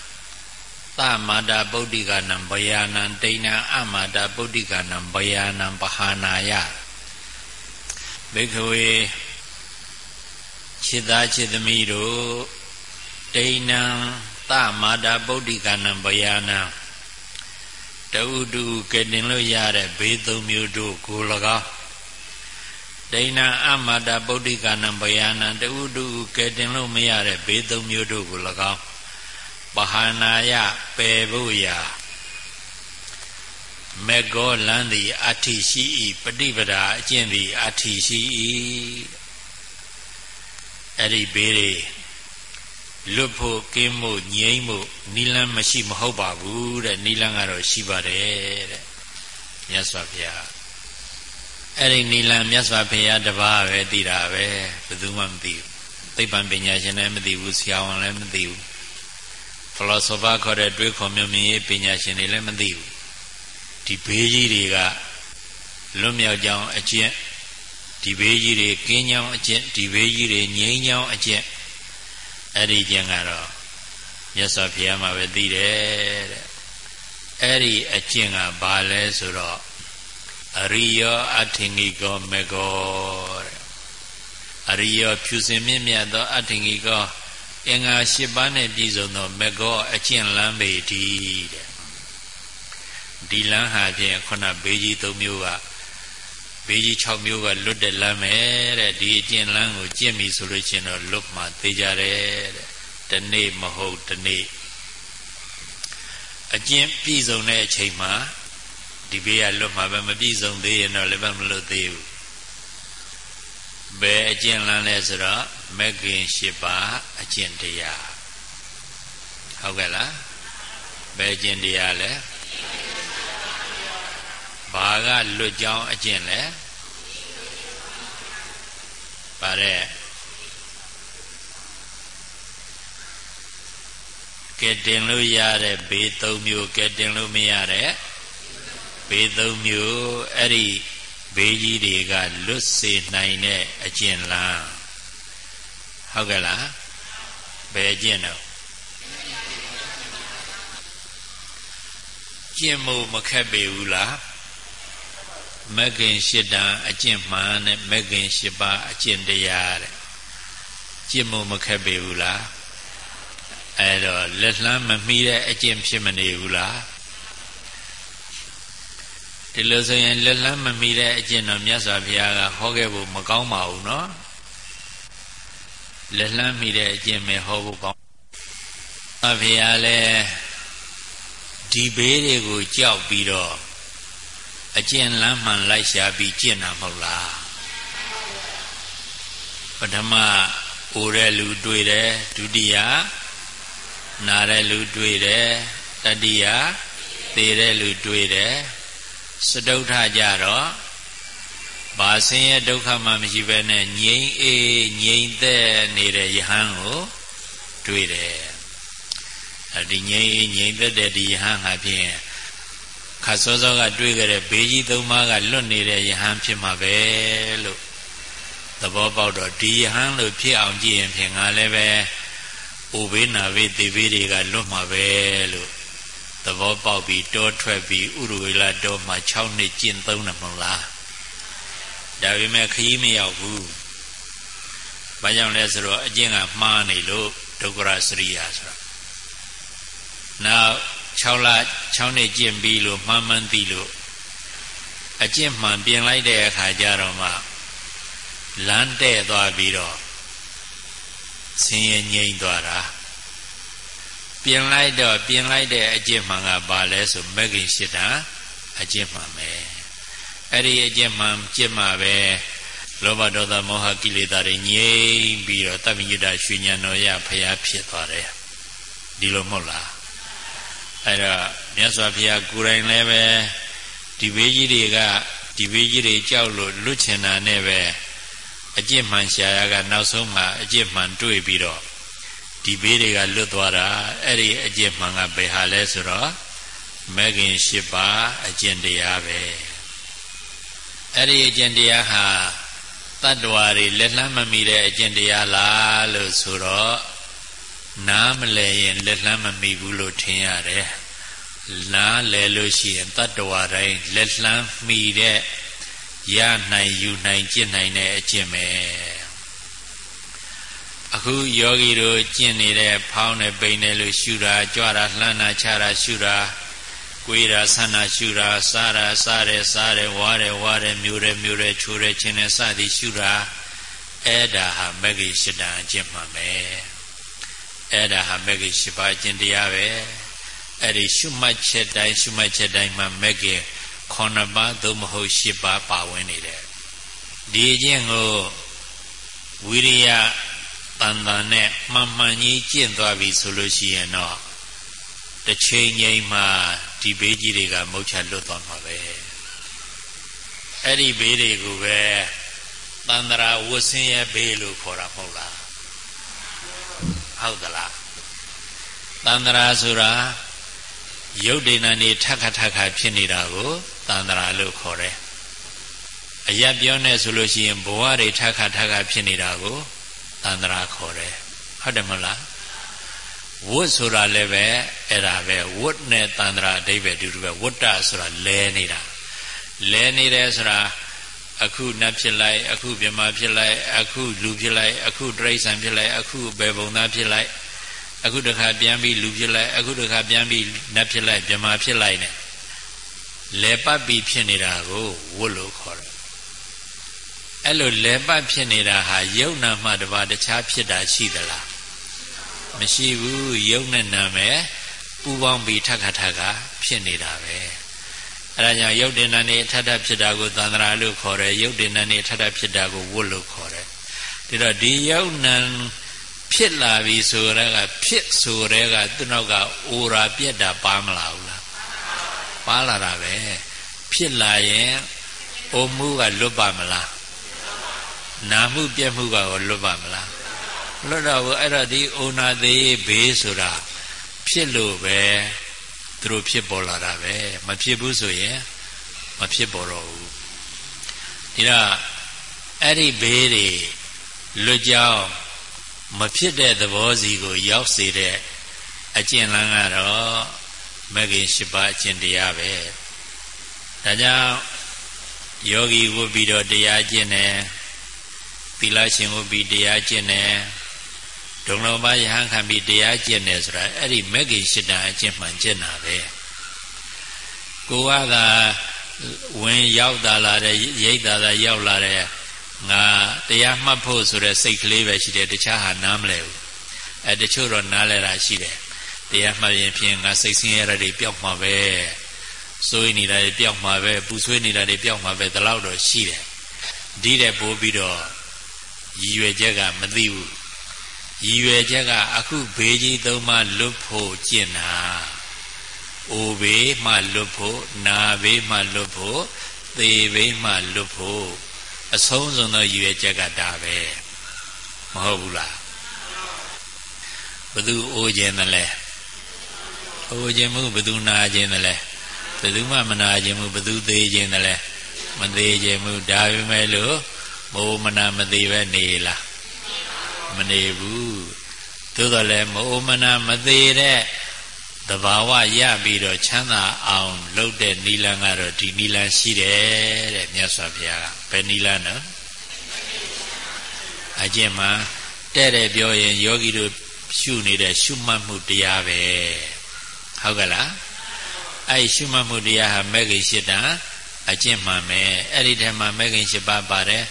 မန္တာပုဒ္ဓိကနံဘယာနံတိဏံအမန္တာပုဒ္ဓိကနံဘယာနံပဟာနာယဘိက္ခဝေခြေသားခြေသမီးတို့တိဏံသမန္တာပုဒ္ဓိကနံဘယာနံတူတူကတင်လို့ရတဲ့ဘေးသုံးမျိုးတို့ကို၎င်းဒိဏအမတာပုဒ္ဓိကနံဘယာနံတူတူကဲတင်လို့မရတဲ့ဘေးသုံးမျိုးတို့ကို၎င်း ပဟာနာယပယ်ဖို့ရာမေကောလန်းသည်အဋ္ဌိရှိ၏ပฏิပဒါအကျင့်သည်အဋ္ဌိရှိ၏အဲ့ဒီဘေးတွေလွတ်ဖို့ကင်းဖို့ငြိမ့်ဖို့နိလန်းမရှိမဟုတ်ပါဘူးတဲ့နိလန်းကတော့ရှိပါတယ်တဲ့မြတ်စွာဘုရားအဲ့ဒီနိလန်းမြတ်စွာဘုရားတပါးပဲသိတာပဲဘယ်သူမှမသိဘူးသိပ္ပံပညာရှင်လည်းမသိဘူးဆရာဝန်လည်းမသိဘူး philosopher ခေါ်တဲ့တွေးခေါ်မြင်မြင်ရေးပညာရှင်တွေလည်းမသိဘူးဒီဘေးကြီးတွေကလွတ်မြောက်ကြောင်းအကျင့်ဒီဘေးကြီးတွေကင်းကြောင်းအကျင့်ဒီဘေးကြီးတွေငြိမ်းကြောင်းအကျင့်အဲ့ဒီကျင့်ကတော့မြတ်စွာဘုရားမှာပဲသိတယ်တဲ့အဲ့ဒီအကျင့်ကဘာလဲဆိုတော့အရိယောအထင်ကြီးကောမေကောတဲ့အရိယောဖြူစင်မြင့်မြတ်သောအထင်ကြီးကော အင်္ဂါ၈ပါးနဲ့ပြည့်စုံသောမေကောအကျင့်လမ်းပေတည်းတဲ့ဒီလမ်းဟာဖြင့်ခုနဘေးကြီး၃မျိုးကဘေးကြီး6မျိုးကလွတ်တဲ့လမ်းပဲတဲ့ဒီအကျင့်လမ်းကိုကျင့်ပြီဆိုလို့ချင်းတော့လွတ်မှသိကြတယ်တဲ့တနေ့မဟုတ်တနေ့အကျင့်ပြည့်စုံတဲ့အချိန်မှာဒီဘေးကလွတ်မှာပဲမပြည့်စုံသေးရင်တော့လည်းမလွတ်သေးဘူး ဘယ်အကျင့်လမ်းလဲဆိုတော့မဂ္ဂင်၈ပါးအကျင့်တရားဟုတ်ကဲ့လားဘယ်အကျင့်တရားလဲဘာကလွတ်ကြောင်းအကျင့်လဲပါတဲ့ကဲတင်လို့ရတဲ့ဘေး၃မျိုးကဲတင်လို့မရတဲ့ဘေး၃မျိုးအဲ့ဒီ ဘေးကြီးတွေကလွတ်စေနိုင်တဲ့အကျင့်လားဟုတ်ကဲ့လားဘယ်အကျင့်တော့ကျင့်မှုမခက်ပေဘူးလားမဂ္ဂင်၈တန်အကျင့်မှန်နဲ့မဂ္ဂင်၈ပါးအကျင့်တရားတဲ့ကျင့်မှုမခက်ပေဘူးလားအဲ့တော့လက်လှမ်းမမီးတဲ့အကျင့်ဖြစ်မနေဘူးလား ဒီလိုဆိုရင်လက်လန်းမမီတဲ့အကျင့်တော်မြတ်စွာဘုရားကဟောခဲ့ဖို့မကောင်းပါဘူးနော်လက်လန်းမီတဲ့အကျင့်ပဲဟောဖို့ကောင်းအဖေကလည်းဒီဘေးတွေကိုကြောက်ပြီးတော့အကျင့်လမ်းမှန်လိုက်ရှာပြီးကျင့်တာမဟုတ်လားပထမအိုတဲ့လူတွေ့တယ်ဒုတိယနာတဲ့လူတွေ့တယ်တတိယသေတဲ့လူတွေ့တယ် စတုထကြတော့ဘာဆင်းရဲဒုက္ခမှမရှိဘဲနဲ့ငြိမ်းအေးငြိမ်သက်နေတဲ့ယဟန်ကိုတွေ့တယ်အဲဒီငြိမ်းအေးငြိမ်သက်တဲ့ဒီယဟန်ဟာဖြင့်ခါစောစောကတွေ့ကြတဲ့ဘေးကြီးသုံးပါးကလွတ်နေတဲ့ယဟန်ဖြစ်မှာပဲလို့သဘောပေါက်တော့ဒီယဟန်လို့ဖြစ်အောင်ကြည့်ရင်ဖြင့်ငါလည်းပဲအိုဘေးနာဘေးသေဘေးတွေကလွတ်မှာပဲလို့ သဘောပေါက်ပြီးတောထွက်ပြီးဥရဝေလတောမှာ6နှစ်ကျင့်သုံးတယ်မဟုတ်လားဒါပေမဲ့ခရီးမရောက်ဘူးဘာကြောင့်လဲဆိုတော့အကျင့်ကမှားနေလို့ဒုက္ခရစရိယာဆိုတာနောက်6လ6နှစ်ကျင့်ပြီးလို့မှန်မှန်သိလို့အကျင့်မှန်ပြင်လိုက်တဲ့အခါကျတော့မှလမ်းတဲ့သွားပြီးတော့ဆင်းရဲငြိမ့်သွားတာ ပြင်လိုက်တော့ပြင်လိုက်တဲ့အကျင့်မှန်ကဘာလဲဆိုမဂ္ဂင်ရှိတာအကျင့်မှန်ပဲအဲ့ဒီအကျင့်မှန်ကျင့်မှပဲလောဘဒေါသမောဟကိလေသာတွေငြိမ့်ပြီးတော့တပ္ပိယတရွှေဉဏ်တော်ရဖရာဖြစ်သွားတယ်ဒီလိုမဟုတ်လားအဲ့တော့မြတ်စွာဘုရားကိုယ်တိုင်လည်းပဲဒီဘေးကြီးတွေကဒီဘေးကြီးတွေကြောက်လို့လွတ်ချင်တာနဲ့ပဲအကျင့်မှန်ရှာရကနောက်ဆုံးမှအကျင့်မှန်တွေ့ပြီးတော့ ဒီဘေးတွေကလွတ်သွားတာအဲ့ဒီအကျင့်မှန်ကဘယ်ဟာလဲဆိုတော့မဂ်ခင်၈ပါးအကျင့်တရားပဲအဲ့ဒီအကျင့်တရားဟာတတ္တဝါတွေလက်လှမ်းမမီတဲ့အကျင့်တရားလားလို့ဆိုတော့နားမလဲရင်လက်လှမ်းမမီဘူးလို့ထင်ရတယ်နားလဲလို့ရှိရင်တတ္တဝါတိုင်းလက်လှမ်းမီတဲ့ရနိုင်ယူနိုင်ကျင့်နိုင်တဲ့အကျင့်ပဲ အခုယောဂီတို့ကျင့်နေတဲ့ဖောင်းနဲ့ပိန်နဲ့လို့ရှုတာကြွတာလှမ်းတာချတာရှုတာကိုယ်ရာဆန္ဒရှုတာစားတာစားတယ်စားတယ်ဝါတယ်ဝါတယ်မျိုးတယ်မျိုးတယ်ချိုးတယ်ချင်းတယ်စသည်ရှုတာအဲ့ဒါဟာမဂ္ဂင်၈တန်အကျင့်မှပဲအဲ့ဒါဟာမဂ္ဂင်၈ပါးအကျင့်တရားပဲအဲ့ဒီရှုမှတ်ချက်တိုင်းရှုမှတ်ချက်တိုင်းမှာမဂ္ဂင်9ပါးသို့မဟုတ်10ပါးပါဝင်နေတယ်ဒီအကျင့်ကိုဝိရိယ တန်တန်နဲ့မှန်မှန်ကြီးကျင့်သွားပြီဆိုလို့ရှိရင်တော့တစ်ချိန်ချိန်မှာဒီဘေးကြီးတွေကမုတ်ချလွတ်သွားမှာပဲအဲ့ဒီဘေးတွေကိုပဲတန္တရာဝဆင်းရဲ့ဘေးလို့ခေါ်တာမဟုတ်လားဟုတ်သလားတန္တရာဆိုတာရုပ်ဒိဏနေထခထခဖြစ်နေတာကိုတန္တရာလို့ခေါ်တယ်အရက်ပြောနေဆိုလို့ရှိရင်ဘဝတွေထခထခဖြစ်နေတာကို တန္တရာခေါ်တယ်ဟုတ်တယ်မဟုတ်လားဝတ်ဆိုတာလည်းပဲအဲ့ဒါပဲဝတ်နဲ့တန္တရာအဓိပ္ပာယ်တူတူပဲဝတ္တဆိုတာလဲနေတာလဲနေတယ်ဆိုတာအခုနတ်ဖြစ်လိုက်အခုမြမဖြစ်လိုက်အခုလူဖြစ်လိုက်အခုတရိษံဖြစ်လိုက်အခုဘယ်ပုံသားဖြစ်လိုက်အခုတခါပြန်ပြီးလူဖြစ်လိုက်အခုတခါပြန်ပြီးနတ်ဖြစ်လိုက်မြမဖြစ်လိုက် ਨੇ လဲပတ်ပြီးဖြစ်နေတာကိုဝတ်လို့ခေါ်တယ် အဲ့လိုလဲပတ်ဖြစ်နေတာဟာယုံနာမှတပါတခြားဖြစ်တာရှိသလားမရှိဘူးယုံနဲ့နာမယ်ပူပေါင်းပြီးထက်ခါထက်ခါဖြစ်နေတာပဲအဲဒါကြောင့်ယုတ်တင်နာနေထထဖြစ်တာကိုသန္တရာလို့ခေါ်တယ်ယုတ်တင်နာနေထထဖြစ်တာကိုဝတ်လို့ခေါ်တယ်ဒါတော့ဒီယုတ်နံဖြစ်လာပြီဆိုရဲကဖြစ်ဆိုရဲကသူနောက်ကအိုရာပြက်တာပါမလာဘူးလားပါလာတာပဲဖြစ်လာရင်အိုမှုကလွတ်ပါမလား နာမှုပြက်မှုကရောလွတ်ပါမလားလွတ်တော့ဘူးအဲ့တော့ဒီအိုနာသေးဘေးဆိုတာဖြစ်လို့ပဲသူတို့ဖြစ်ပေါ်လာတာပဲမဖြစ်ဘူးဆိုရင်မဖြစ်ပေါ်တော့ဘူးဒီတော့အဲ့ဒီဘေးတွေလွတ်ကြောင်းမဖြစ်တဲ့သဘောစီကို ရောက်စေတဲ့အကျင့်လန်းကတော့မဂ္ဂင်၈ပါးအကျင့်တရားပဲဒါကြောင့်ယောဂီဝတ်ပြီးတော့တရားကျင့်တယ် သီလရှင်ဝတ်ပြီးတရားကျင့်တယ်ဒုံလုံးပါယဟန်ခံပြီးတရားကျင့်တယ်ဆိုတာအဲ့ဒီမဂ္ဂင်၈တန်အကျင့်မှန်ကျင့်တာပဲကိုကသာဝင်ရောက်လာလာတဲ့ရိတ်သာသာရောက်လာတဲ့ငါတရားမှတ်ဖို့ဆိုတဲ့စိတ်ကလေးပဲရှိတယ်တခြားဟာနားမလဲဘူးအဲတချို့တော့နားလဲတာရှိတယ်တရားမှတ်ရင်ဖြင့်ငါစိတ်ဆင်းရဲတွေပျောက်မှာပဲစိုးရိမ်နေတာတွေပျောက်မှာပဲပူဆွေးနေတာတွေပျောက်မှာပဲဒီလောက်တော့ရှိတယ်ဒီတဲ့ပိုးပြီးတော့ ရည်ရွယ်ချက်ကမသိဘူးရည်ရွယ်ချက်ကအခုဘေးကြီးသုံးပါလွတ်ဖို့ကျင့်တာအိုဘေးမှလွတ်ဖို့နာဘေးမှလွတ်ဖို့သေဘေးမှလွတ်ဖို့အဆုံးစွန်သောရည်ရွယ်ချက်ကဒါပဲမဟုတ်ဘူးလားဘသူအိုးခြင်းသလဲအိုးခြင်းမှုဘသူနာခြင်းသလဲဘသူမှမနာခြင်းမှုဘသူသေးခြင်းသလဲမသေးခြင်းမှုဒါပေမဲ့လို့ မိုးမနာမသေးပဲနေလားမနေဘူးသို့တော်လည်းမအိုမနာမသေးတဲ့တဘာဝရပြီးတော့ချမ်းသာအောင်လုပ်တဲ့နီလန်းကတော့ဒီနီလန်းရှိတယ်တဲ့မြတ်စွာဘုရားကဘယ်နီလန်းနော်အကျင့်မှာတဲ့တဲ့ပြောရင်ယောဂီတို့ရှုနေတဲ့ရှုမှတ်မှုတရားပဲဟုတ်ကလားအဲ့ရှုမှတ်မှုတရားဟာမဂ္ဂင်၈တန်အကျင့်မှန်ပဲအဲ့ဒီထဲမှာမဂ္ဂင်၈ပါးပါတယ်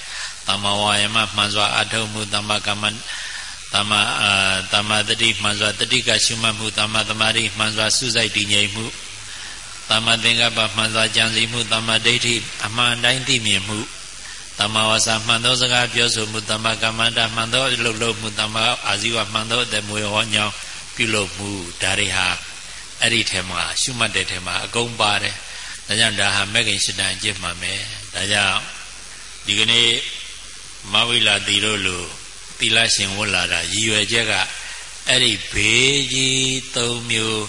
တမ္မာဝါယမမှန်စွာအထုံးမှုတမ္မာကမ္မတမ္မာအာတမ္မာတတိမှန်စွာတတိကရှုမှတ်မှုတမ္မာသမာဓိမှန်စွာစုစိုက်တည်ငြိမ်မှုတမ္မာသင်္ကပ္ပမှန်စွာကြံစည်မှုတမ္မာဒိဋ္ဌိအမှန်တိုင်းသိမြင်မှုတမ္မာဝါစာမှန်သောစကားပြောဆိုမှုတမ္မာကမ္မန္တမှန်သောအလုပ်လုပ်မှုတမ္မာအာဇီဝမှန်သောအသက်မွေးဟောညောင်းပြုလုပ်မှုဒါတွေဟာအဲ့ဒီထဲမှာရှုမှတ်တဲ့ထဲမှာအကုန်ပါတယ်ဒါကြောင့်ဒါဟာမဂ္ဂင်ရှတန်အကျင့်မှမယ်ဒါကြောင့်ဒီကနေ့ မဝိလာတိတို့လိုသီလရှင်ဝတ်လာတာရည်ရွယ်ချက်ကအဲ့ဒီဘေးကြီး၃မျိုး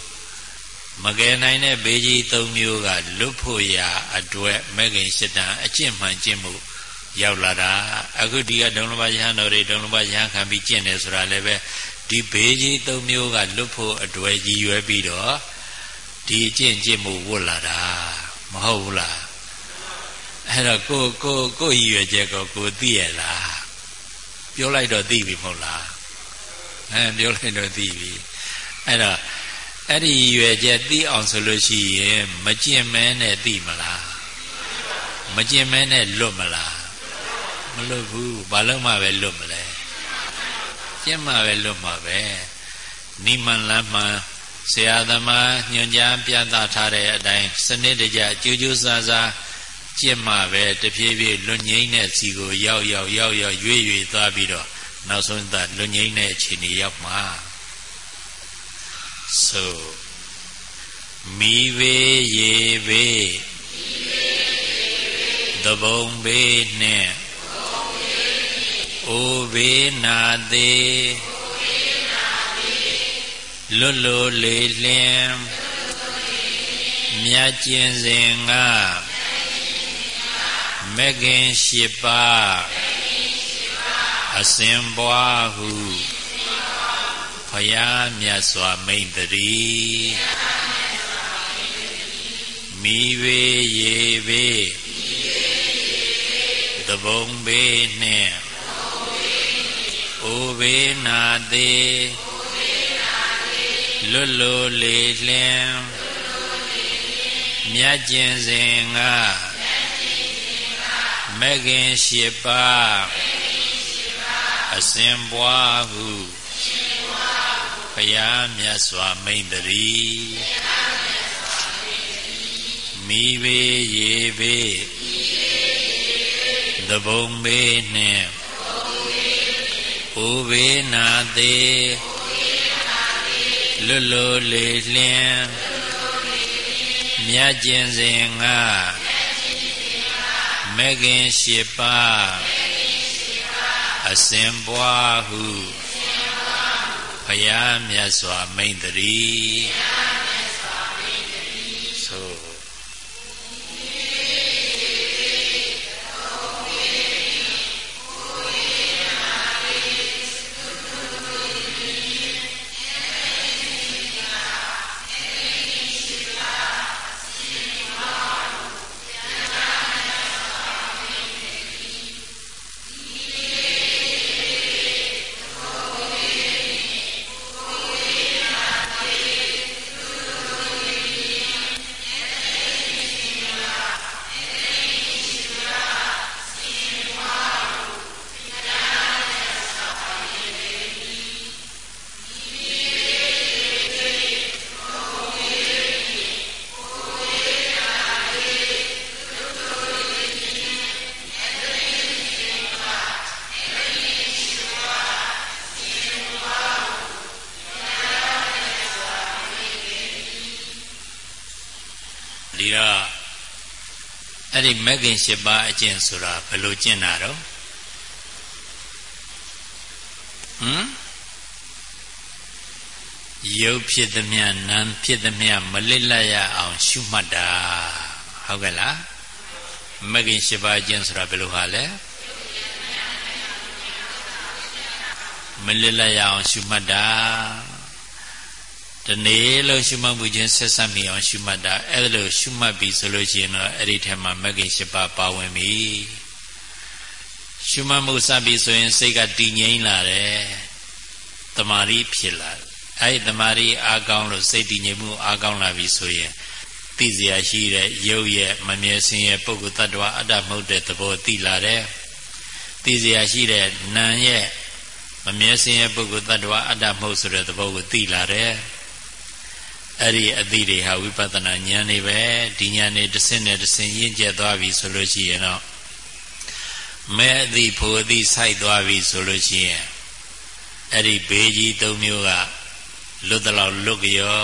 မကယ်နိုင်တဲ့ဘေးကြီး၃မျိုးကလွတ်ဖို့ရာအတွက်မဂ္ဂင်ရှတန်အကျင့်မှန်ကျင့်မှုရောက်လာတာအခုဒီကဒုံလဘယဟန်တော်တွေဒုံလဘယဟန်ခံပြီးကျင့်တယ်ဆိုတာလည်းပဲဒီဘေးကြီး၃မျိုးကလွတ်ဖို့အတွက်ရည်ရွယ်ပြီးတော့ဒီအကျင့်ကျင့်မှုဝတ်လာတာမဟုတ်ဘူးလား အဲ့တော့ကိုကိုကိုရည်ရွယ်ချက်ကိုကိုသိရလားပြောလိုက်တော့သိပြီမဟုတ်လားအဲပြောလိုက်တော့သိပြီအဲ့တော့အဲ့ဒီရွယ်ချက်သိအောင်ဆိုလို့ရှိရင်မကျင်မဲနဲ့သိမလားမကျင်မဲနဲ့လွတ်မလားမလွတ်ဘူးဘာလို့မှပဲလွတ်မလဲကျင့်မှပဲလွတ်မှာပဲနိမန်လမ်းမှဆရာသမားညွှန်ကြားပြသထားတဲ့အတိုင်းစနစ်တကျကြိုးကြိုးစားစား ကျင့်မှပဲတဖြည်းဖြည်းလွတ်ငိမ့်တဲ့စီကိုရောက်ရောက်ရောက်ရောက်ရွေ့ရွေ့သွားပြီးတော့နောက်ဆုံးသလွတ်ငိမ့်တဲ့အခြေအနေရောက်မှာဆိုမိဝေရေဘေးသဘုံဘေးနဲ့အိုဘေးနာသေးလွတ်လွလေလင်းမြတ်ကျင်စဉ်က မဂ္ဂင်ရှိပါအစဉ်ပွားဟုဖယားမြတ်စွာမိန်တည်းမိဝေရေဘေးသဘုံဘေးနှင့်အိုဘေးနာသေးလွတ်လိုလေလင်းမြတ်ကျင်စဉ်က မဂ္ဂင်ရှိပါအစဉ်ပွားဟုဘုရားမြတ်စွာမိန်တည်းမိဘေးရေဘေးသဘုံဘေးနှင့်ဥဘေးနာသေးလွတ်လိုလေလင်းမြတ်ကျင်စဉ်က မဂ္ဂင်ရှိပါအစဉ်ပွားဟုဘုရားမြတ်စွာမိန်တည်း မဂ္ဂင်၈ပါးအကျင့်ဆိုတာဘယ်လိုကျင့်တာတော့ဟမ်ရုပ်ဖြစ်သည်မြနာမ်ဖြစ်သည်မြမလစ်လတ်ရအောင် ရှုမှတ်တာဟုတ်ကဲ့လားမဂ္ဂင်၈ပါးအကျင့်ဆိုတာဘယ်လိုဟာလဲမလစ်လတ်ရအောင်ရှုမှတ်တာ တနေ့လုံးရှုမှတ်မှုချင်းဆက်ဆက်မိအောင်ရှုမှတ်တာအဲ့ဒါလို့ရှုမှတ်ပြီဆိုလို့ရှိရင်တော့အဲ့ဒီထဲမှာမဂ္ဂင်၈ပါးပါဝင်ပြီရှုမှတ်မှုစပြီဆိုရင်စိတ်ကတည်ငြိမ်လာတယ်တမာရီဖြစ်လာအဲ့ဒီတမာရီအားကောင်းလို့စိတ်တည်ငြိမ်မှုအားကောင်းလာပြီဆိုရင်သိစရာရှိတဲ့ရုပ်ရဲ့မမြဲစင်ရဲ့ပုဂ္ဂိုလ်တ attva အတ္တမဟုတ်တဲ့သဘောသိလာတယ်သိစရာရှိတဲ့နာမ်ရဲ့မမြဲစင်းရဲ့ပုဂ္ဂိုလ်တ attva အတ္တမဟုတ်ဆိုတဲ့သဘောကိုသိလာတယ် အဲ့ဒီအသည့်တွေဟာဝိပဿနာဉာဏ်တွေပဲဒီဉာဏ်တွေတစ်ဆင့်နဲ့တစ်ဆင့်ရင့်ကျက်သွားပြီဆိုလို့ရှိရင်တော့မဲအသည့်ဖို့အသည့်စိုက်သွားပြီဆိုလို့ရှိရင်အဲ့ဒီဘေးကြီး၃မျိုးကလွတ်တော့လွတ်ကြော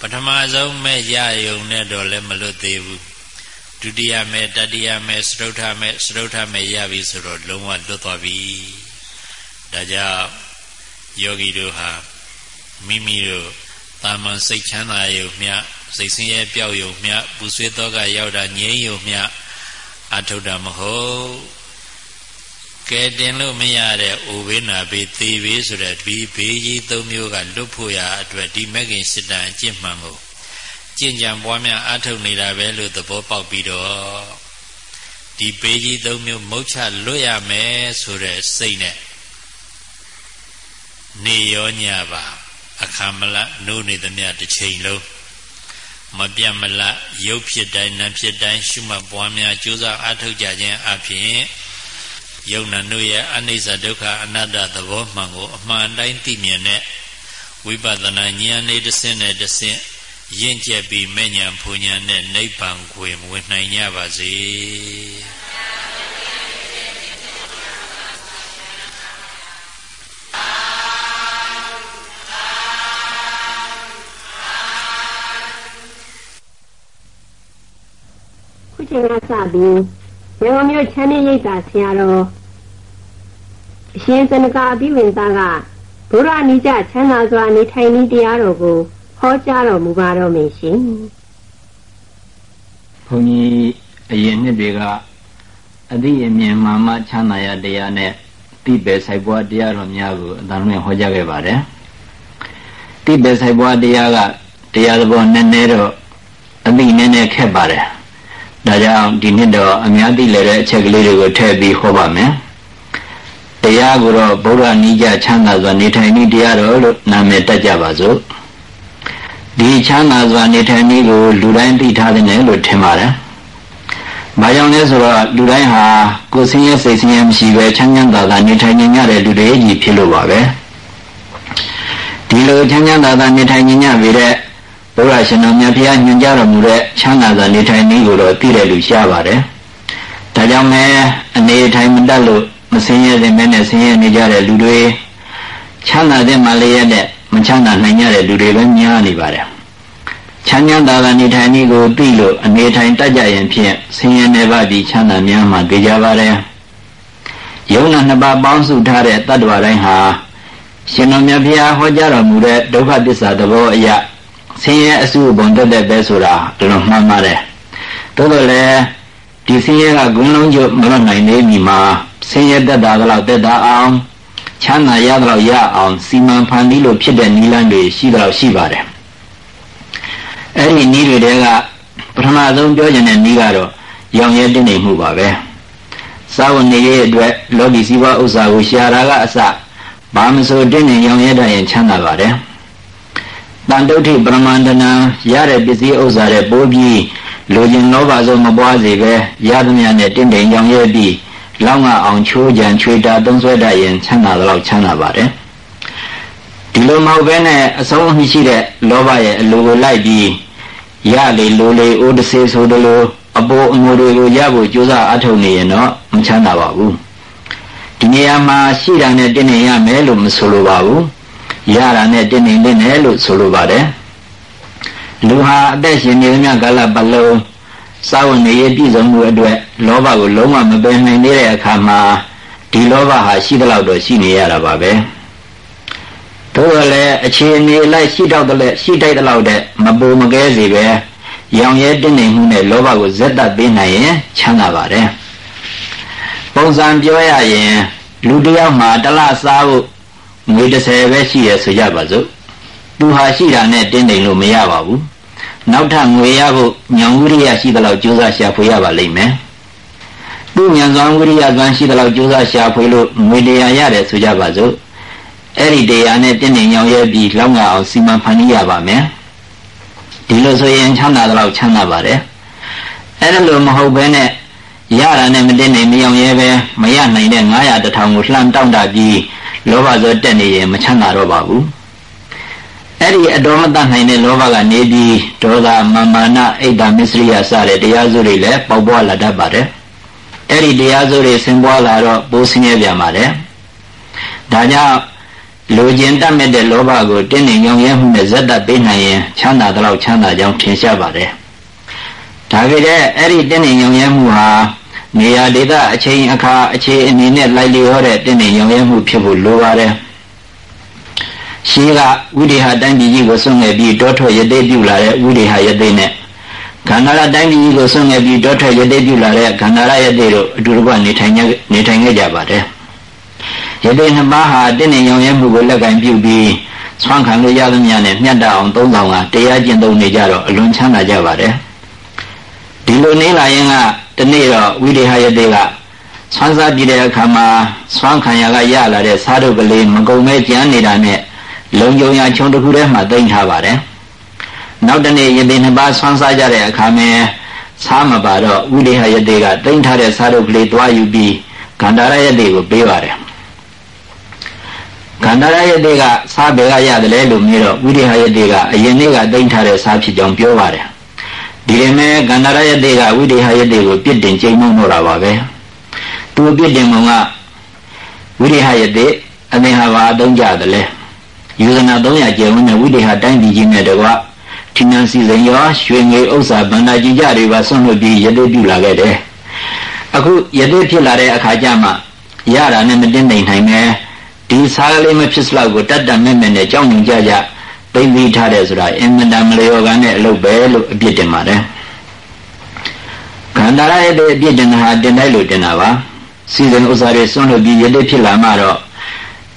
ပထမဆုံးမဲ့ရယုံနဲ့တော့လည်းမလွတ်သေးဘူးဒုတိယမဲ့တတိယမဲ့စတုထမဲ့စတုထမဲ့ရပြီဆိုတော့လုံးဝလွတ်သွားပြီဒါကြောင့်ယောဂီတို့ဟာ မိမိတို့တာမန်စိတ်ချမ်းသာရုံမျှစိတ်ဆင်းရဲပျောက်ရုံမျှပူဆွေးတော့ကရောက်တာငြိမ်းရုံမျှအထုတာမဟုတ်ကဲတင်လို့မရတဲ့အိုဘေးနာဘေးသေဘေးဆိုတဲ့ဒီဘေးကြီးသုံးမျိုးကလွတ်ဖို့ရာအတွက်ဒီမဂ္ဂင်စစ်တန်အကျင့်မှန်ကိုကျင့်ကြံပွားများအထုတ်နေတာပဲလို့သဘောပေါက်ပြီးတော့ဒီဘေးကြီးသုံးမျိုးမုတ်ချလွတ်ရမယ်ဆိုတဲ့စိတ်နဲ့နေရောညပါ အခါမလနိုးနေသမျှတစ်ချိန်လုံးမပြတ်မလတ်ရုပ်ဖြစ်တိုင်းနာမ်ဖြစ်တိုင်းရှုမှတ်ပွားများကြိုးစားအားထုတ်ကြခြင်းအပြင်ယုံနာတို့ရဲ့အနိစ္စဒုက္ခအနတ္တသဘောမှန်ကိုအမှန်တိုင်းသိမြင်တဲ့ဝိပဿနာဉာဏ်နဲ့တစ်ဆင့်နဲ့တစ်ဆင့်ရင့်ကျက်ပြီးမဲ့ညာဖူညာနဲ့နိဗ္ဗာန်ကိုဝင်နိုင်ကြပါစေ ချိန်ကစပြီးရန်ကုန်မြို့ချမ်းမြေရိပ်သာဆရာတော်အရှင်သနကအဘိဝင်သားကဘုရားနိကြချမ်းသာစွာနေထိုင်နည်းတရားတော်ကိုဟောကြားတော်မူပါတော့မည်ရှင်။ဘုန်းကြီးအရင်နှစ်တွေကအသည့်အမြင်မှမှချမ်းသာရတရားနဲ့တိပဲဆိုင်ပွားတရားတော်များကိုအတန်လွင်ဟောကြားခဲ့ပါတယ်။တိပဲဆိုင်ပွားတရားကတရားသဘောနည်းနည်းတော့အသည့်နည်းနည်းခက်ပါတယ်။ ဒါကြောင့်ဒီနှစ်တော့အများသိလည်တဲ့အချက်ကလေးတွေကိုထည့်ပြီးဟောပါမယ်တရားကိုတော့ဗုဒ္ဓနိကြချမ်းသာစွာနေထိုင်နည်းတရားတော်လို့နာမည်တက်ကြပါစို့ဒီချမ်းသာစွာနေထိုင်နည်းကိုလူတိုင်းသိထားတဲ့လို့ထင်ပါတယ်။ဘာကြောင့်လဲဆိုတော့လူတိုင်းဟာကိုယ်ဆင်းရဲစိတ်ဆင်းရဲမရှိပဲချမ်းချမ်းသာသာနေထိုင်နေကြတဲ့လူတွေကြီးဖြစ်လို့ပါပဲ။ဒီလိုချမ်းချမ်းသာသာနေထိုင်နေကြပြီတဲ့ ဘုရားရှင်တော်မြတ်ဖျားညွှန်ကြားတော်မူတဲ့ချမ်းသာစွာနေထိုင်နည်းကိုတော့သိတဲ့လူရှားပါတယ်။ဒါကြောင့်မဲအနေထိုင်မတတ်လို့မစင်းရဲတဲ့မဲနဲ့ဆင်းရဲနေကြတဲ့လူတွေချမ်းသာတဲ့မလေးရတဲ့မချမ်းသာနိုင်ကြတဲ့လူတွေပဲများနေပါတယ်။ချမ်းချမ်းသာသာနေထိုင်နည်းကိုသိလို့အနေထိုင်တတ်ကြရင်ဖြင့်ဆင်းရဲနေပါပြီးချမ်းသာများမှတွေ့ကြပါတယ်။ယုံနာနှစ်ပါးပေါင်းစုထားတဲ့တတ္တဝါတိုင်းဟာရှင်တော်မြတ်ဖျားဟောကြားတော်မူတဲ့ဒုက္ခသစ္စာသဘောအရာ ဆင်းရဲအစုဘုံတက်တဲ့ပဲဆိုတာတော်တော်မှန်ပါတယ်သို့တော်လည်းဒီဆင်းရဲကဂုဏ်လုံးကျမလွတ်နိုင်သေးမီမှာဆင်းရဲတက်တာကတော့တက်တာအောင်ချမ်းသာရတော့ရအောင်စီမံဖန်တီးလို့ဖြစ်တဲ့နိလန်းတွေရှိတော့ရှိပါတယ်အဲ့ဒီနည်းတွေတဲကပထမဆုံးပြောချင်တဲ့နည်းကတော့ရောင်ရဲတင်းနေမှုပါပဲစာဝနေရဲ့အတွက်လောကီစီးပွားဥစ္စာကိုရှာတာကအစဘာမဆိုတင်းနေရောင်ရဲတတ်ရင်ချမ်းသာပါတယ် တန်တုဋ္ဌိပရမန္တနာရတဲ့ပစ္စည်းဥစ္စာတဲ့ပိုးပြီးလူကျင်လောဘဆုံးမပွားစေပဲရသမျှနဲ့တင့်တယ်ရောင်ရဲပြီးလောင်းငါအောင်ချိုးကြံချွေတာသုံးဆွဲတတ်ရင်ချမ်းသာတော့ချမ်းသာပါတယ်ဒီလိုမဟုတ်ဘဲနဲ့အဆုံးအမရှိတဲ့လောဘရဲ့အလိုကိုလိုက်ပြီးရလေလိုလေအိုးတစေဆိုတလို့အပေါ်အငိုတွေကိုရဖို့ကြိုးစားအထောက်နေရင်တော့မချမ်းသာပါဘူးဒီနေရာမှာရှိတာနဲ့တင်းနေရမယ်လို့မဆိုလိုပါဘူး ရတာနဲ့တင်းနေနေတယ်လို့ဆိုလိုပါတယ်လူဟာအသက်ရှင်နေသမျှကာလပတ်လုံးစာဝနေရပြည့်စုံမှုအတွက်လောဘကိုလုံးဝမပယ်နိုင်တဲ့အခါမှာဒီလောဘဟာရှိသလောက်တော့ရှိနေရတာပါပဲတို့လည်းအခြေအနေလိုက်ရှိတော့တဲ့ရှိတိုက်တဲ့လောက်တဲ့မပူမကဲစီပဲရောင်ရဲတင်းနေမှုနဲ့လောဘကိုဇက်တက်ပေးနိုင်ရင်ချမ်းသာပါတယ်ပုံစံပြောရရင်လူတယောက်မှာတလစားဖို့ ငွေ30ပဲရှိရဆိုကြပါစို့သူဟာရှိတာနဲ့တင်းတိမ်လို့မရပါဘူးနောက်ထပ်ငွေရဖို့ညံဝိရိယရှိသလောက်ကြိုးစားရှာဖွေရပါလိမ့်မယ်သူညံစွမ်းဝိရိယစွမ်းရှိသလောက်ကြိုးစားရှာဖွေလို့ငွေတရားရတယ်ဆိုကြပါစို့အဲ့ဒီတရားနဲ့တင်းတိမ်ညောင်ရဲပြီးလောက်ငါအောင်စီမံဖန်တီးရပါမယ်ဒီလိုဆိုရင်ချမ်းသာသလောက်ချမ်းသာပါတယ်အဲ့ဒါလိုမဟုတ်ဘဲနဲ့ရတာနဲ့မတင်နိုင်မယောင်ရဲပဲမရနိုင်တဲ့900တထောင်ကိုလှမ်းတောင့်တပြီး လောဘဇောတက်နေရင်မချမ်းသာတော့ပါဘူးအဲ့ဒီအတော်မတတ်နိုင်တဲ့လောဘကနေပြီးဒေါသမာမာနအိတ်တမစ္စရိယစတဲ့တရားစုတွေလည်းပေါက်ပွားလာတတ်ပါတယ်အဲ့ဒီတရားစုတွေဆင်ပွားလာတော့ပိုးဆင်းရဲပြန်ပါတယ်ဒါကြောင့်လူကျင်တတ်မဲ့တဲ့လောဘကိုတင်းနေညောင်ရဲမှုနဲ့ဇက်တပေးနိုင်ရင်ချမ်းသာတော့ချမ်းသာကြောင်းထင်ရှားပါတယ်ဒါပေမဲ့အဲ့ဒီတင်းနေညောင်ရဲမှုဟာ နေရာဒေသအချိန်အခါအခြေအနေနဲ့လိုက်လျောတဲ့တင်းနေညောင်ရဲမှုဖြစ်ဖို့လိုပါတယ်ရှိကဝိရိဟတိုင်းပြည်ကြီးကိုဆွံ့ငယ်ပြီးတောထွက်ရသေးပြုလာတဲ့ဝိရိဟရသေးနဲ့ခန္ဓာရတိုင်းပြည်ကြီးကိုဆွံ့ငယ်ပြီးတောထွက်ရသေးပြုလာတဲ့ခန္ဓာရရသေးတို့အတူတကွနေထိုင်နေထိုင်ခဲ့ကြပါတယ်ရသေးနှစ်ပါးဟာတင်းနေရောင်ရဲမှုကိုလက်ကင်ပြုပြီးဆွမ်းခံလို့ရသမျှနဲ့မြတ်တအောင်သုံးဆောင်ကတရားကျင့်သုံးနေကြတော့အလွန်ချမ်းသာကြပါတယ် ဒီလိုနေလာရင်ကတနေ့တော့ဝိရိဟရသေးကဆွမ်းစားပြီးတဲ့အခါမှာဆွမ်းခံရကရလာတဲ့စားတို့ကလေးမကုံမဲကြမ်းနေတာနဲ့လုံကြုံရချုံတစ်ခုထဲမှာတိမ့်ထားပါတယ်နောက်တနေ့ယသိနှစ်ပါးဆွမ်းစားကြတဲ့အခါမှာစားမပါတော့ဝိရိဟယတိကတိမ့်ထားတဲ့စားတို့ကလေးတွားယူပြီးခန္ဓာရယတိကိုပေးပါတယ်ခန္ဓာရယတိကစားဘယ်ကရတယ်လဲလို့မြင်တော့ဝိရိဟယတိကအရင်နေ့ကတိမ့်ထားတဲ့စားဖြစ်ကြောင်းပြောပါတယ် ဒီရင်မဲ့ခန္ဓာရယတိကဝိရိဟယတိကိုပြစ်တင်ကြိမ်မုံတော့တာပါပဲသူပြစ်တင်မုံကဝိရိဟယတိအသင်ဟာဘာအသုံးကြတယ်လဲယူဇနာ300ကျယ်ဝန်းတဲ့ဝိတေဟတိုင်းပြည်ကြီးနဲ့တကွဌိနန်စီစဉ်ရောရွှေငွေဥစ္စာဗန္ဒာကြီးကြတွေပါဆွန့်လွတ်ပြီးရသေးပြုလာခဲ့တယ်အခုရသေးဖြစ်လာတဲ့အခါကျမှရတာနဲ့မတင်နိုင်နိုင်ပဲဒီစားကလေးမဖြစ်စလောက်ကိုတတ်တတ်မဲ့မဲ့နဲ့ကြောင်းညွန်ကြကြ သိသိထားတယ်ဆိုတာအင်မတန်မလျော်ကန်တဲ့အလုပ်ပဲလို့အပြစ်တင်ပါတယ်ခန္ဓာရရဲ့အပြစ်တင်တာဟာတင်လိုက်လို့တင်တာပါစီစဉ်ဥစ္စာတွေဆွန့်လွတ်ပြီးရသေးဖြစ်လာမှတော့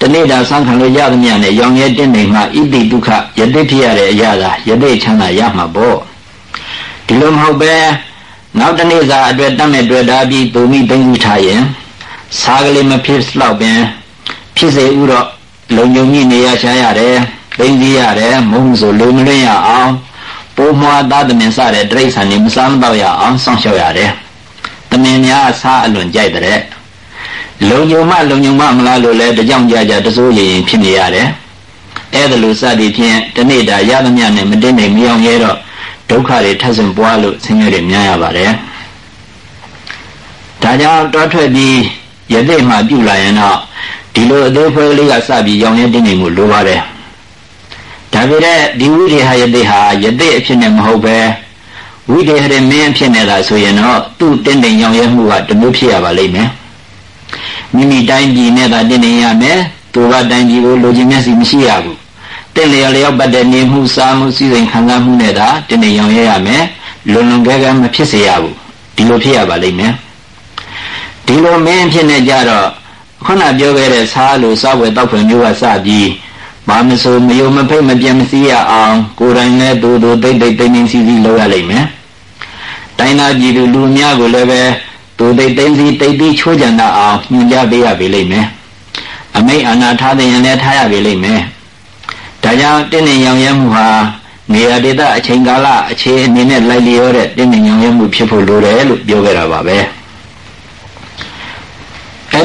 တနေ့တာစံခံလို့ရသမျှနဲ့ရောင်ရဲတင့်နေမှဣတိဒုက္ခယတိဖြစ်ရတဲ့အရာသာယတိချမ်းသာရမှာပေါ့ဒီလိုမဟုတ်ပဲနောက်တနေ့စာအတွက်တတ်မဲ့တွေ့တာပြီးသူမိသိသိထားရင်စားကလေးမဖြစ်တော့ပင်ဖြစ်စေဥတော့လုံုံကြီးနေရချရတယ် သိသိရတယ်မုံဆိုလုံမလွင့်ရအောင်ပိုးမွားသားသမင်စတဲ့တိရစ္ဆာန်တွေမစားမတော့ရအောင်စောင့်ရှောက်ရတယ်တမင်များစားအလွန်ကြိုက်တဲ့လုံညုံမလုံညုံမမလားလို့လဲတကြောင်ကြကြတစိုးရင်ဖြစ်နေရတယ်အဲ့ဒါလို့စသည်ဖြင့်တနေ့တာရသမျှနဲ့မတင်နိုင်မအောင်ရဲတော့ဒုက္ခတွေထပ်ဆင့်ပွားလို့ဆင်းရဲတွေများရပါတယ်ဒါကြောင့်တောထွက်ပြီးယသိမှပြုလာရင်တော့ဒီလိုအသေးဖွဲလေးကစပြီးရောင်ရဲတင်းနေမှုလိုပါတယ် ဒါပေမဲ့ဒီဝိရိဟယသိဟာယသိအဖြစ်နဲ့မဟုတ်ပဲဝိရိဟရမင်းအဖြစ်နဲ့သာဆိုရင်တော့သူ့တင်းတင်းရောင်ရဲမှုကတမျိုးဖြစ်ရပါလိမ့်မယ်မိမိတိုင်းပြည်နဲ့သာတည်နေရမယ်သူကတိုင်းပြည်ကိုလိုချင်မျက်စိမရှိရဘူးတင့်လျော်လျောက်ပတ်တဲ့နေမှုစားမှုစည်းစိမ်ခံစားမှုနဲ့သာတည်နေရောင်ရရမယ်လွန်လွန်ကဲကဲမဖြစ်စေရဘူးဒီလိုဖြစ်ရပါလိမ့်မယ်ဒီလိုမင်းဖြစ်နေကြတော့ခုနပြောခဲ့တဲ့စားလို့စားဝယ်တောက်ဖွယ်မျိုးကစပြီး ဘာမဆိုမယုံမဖိတ်မပြတ်မစည်းရအောင် ကိုယ်တိုင်လည်းတူတူတိတ်တိတ်တိတ်တိတ်စီစီလုပ်ရလိမ့်မယ်တိုင်းသားပြည်သူလူများကိုလည်းပဲသူသိသိသိတိတ်တိချိုးကြံတတ်အောင်ညွှန်ကြားပေးရပေလိမ့်မယ်အမိတ်အာနာထားတဲ့ရင်လည်းထားရပေလိမ့်မယ်ဒါကြောင့်တင်းနေရောင်ရဲမှုဟာနေရာဒေသအချိန်ကာလအခြေအနေနဲ့လိုက်လျောတဲ့တင်းနေရောင်ရဲမှုဖြစ်ဖို့လိုတယ်လို့ပြောခဲ့တာပါပဲ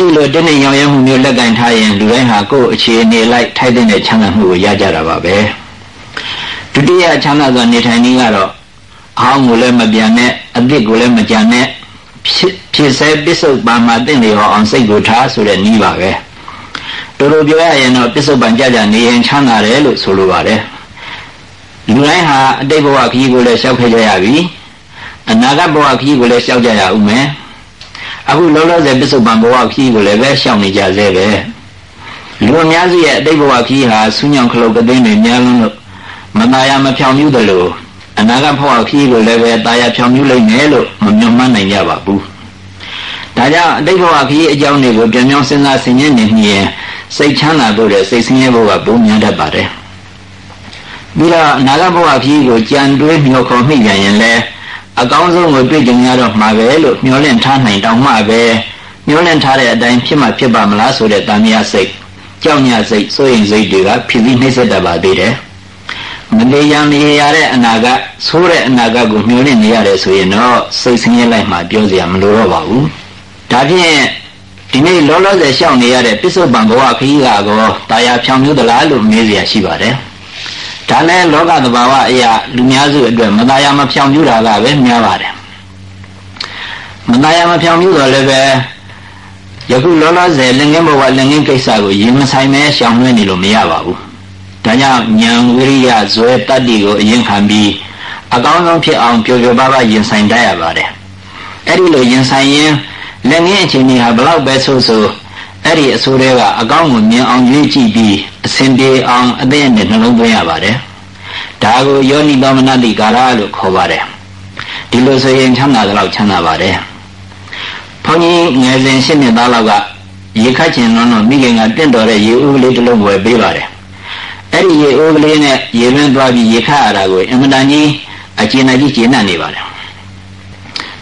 အဲဒီလိုတင်းနေရောင်ရဲမှုမျိုးလက်ကင်ထားရင်လူတိုင်းဟာကိုယ့်အခြေအနေလိုက်ထိုက်တဲ့ချမ်းသာမှုကိုရကြတာပါပဲဒုတိယချမ်းသာစွာနေထိုင်နည်းကတော့အဟောင်းကိုလည်းမပြန်နဲ့အသစ်ကိုလည်းမကြံနဲ့ဖြစ်ဖြစ်စေပစ္စုပန်မှာတင့်နေဟောအောင်စိတ်ကိုထားဆိုတဲ့နည်းပါပဲတို့တို့ပြောရရင်တော့ပစ္စုပန်ကြကြနေရင်ချမ်းသာတယ်လို့ဆိုလိုပါတယ်လူတိုင်းဟာအတိတ်ဘဝခရီးကိုလည်းရှောက်ခဲ့ကြရပြီအနာဂတ်ဘဝခရီးကိုလည်းရှောက်ကြရဦးမယ် အခုလောလောဆယ်ပစ္စုပန်ဘဝခရီးကိုလည်းပဲရှောက်နေကြသေးပဲလူအများစုရဲ့အတိတ်ဘဝခရီးဟာဆူးညောင်ခလုတ်ကသိန်းတွေများလုံးလို့မနာရမဖြောင်မြူးတယ်လို့အနာဂတ်ဘဝခရီးကိုလည်းပဲတာယာဖြောင်မြူးလိုက်မယ်လို့မမျှော်မှန်းနိုင်ကြပါဘူးဒါကြောင့်အတိတ်ဘဝခရီးအကြောင်းတွေကိုပြန်ပြောင်းစဉ်းစားဆင်ခြင်နေနေရင်စိတ်ချမ်းသာဖို့တဲ့စိတ်ဆင်းရဲဖို့ကပုံများတတ်ပါတယ်ပြီးတော့အနာဂတ်ဘဝခရီးကိုကြံတွေးမျှော်ခေါ်မိကြရင်လည်း အကောင်းဆုံးကိုတွေ့ကြရတော့မှာပဲလို့မျှော်လင့်ထားနိုင်တောင်မှပဲမျှော်လင့်ထားတဲ့အတိုင်းဖြစ်မှဖြစ်ပါမလားဆိုတဲ့တန်မြတ်စိတ်ကြောက်ညစိတ်စိုးရိမ်စိတ်တွေကဖြစ်ပြီးနှိမ့်ဆက်တတ်ပါသေးတယ်မလေးရမရရတဲ့အနာဂတ်ဆိုးတဲ့အနာဂတ်ကိုမျှော်လင့်နေရတယ်ဆိုရင်တော့စိတ်ဆင်းရဲလိုက်မှပြောစရာမလိုတော့ပါဘူးဒါဖြင့်ဒီနေ့လောလောဆယ်ရှောင်နေရတဲ့ပစ္စုပန်ဘဝခရီးကောတာယာဖြောင်မျိုးသလားလို့မေးစရာရှိပါတယ် ဒါလည်းလောကသဘာဝအရာလူများစုအတွက်မတာယာမဖြောင်ပြူတာကပဲများပါတယ်မတာယာမဖြောင်ပြူတော့လည်းပဲယခုလောလောဆယ်လင်ငင်းဘဝလင်ငင်းကိစ္စကိုရင်မဆိုင်မဲရှောင်လွှဲနေလို့မရပါဘူးဒါကြောင့်ဉာဏ်ဝိရိယဇွဲတတ္တိကိုအရင်ခံပြီးအကောင်းဆုံးဖြစ်အောင်ပျော်ပျော်ပါးပါးရင်ဆိုင်တတ်ရပါတယ်အဲ့ဒီလိုရင်ဆိုင်ရင်လက်ငင်းအခြေအနေဟာဘလောက်ပဲဆိုဆို အဲ့ဒီအဆိုးတွေကအကောင်းကိုမြင်အောင်ရွေးကြည့်ပြီးအစဉ်ပြေအောင်အသိနဲ့နှလုံးသွင်းရပါတယ်ဒါကိုယောနိသောမနတိကာရလို့ခေါ်ပါတယ်ဒီလိုဆိုရင်ချမ်းသာတော့ချမ်းသာပါတယ်ဘုန်းကြီးငယ်စဉ်ရှင်းနှစ်သားလောက်ကရေခတ်ချင်လုံးတော့မိခင်ကတင့်တော်တဲ့ရေဦးကလေးတစ်လုံးဝယ်ပေးပါတယ်အဲ့ဒီရေဦးကလေးနဲ့ရေလွန်းသွားပြီးရေခတ်ရတာကိုအင်မတန်ကြီးအကျဉ်းအကြီးကျဉ်းနေပါတယ်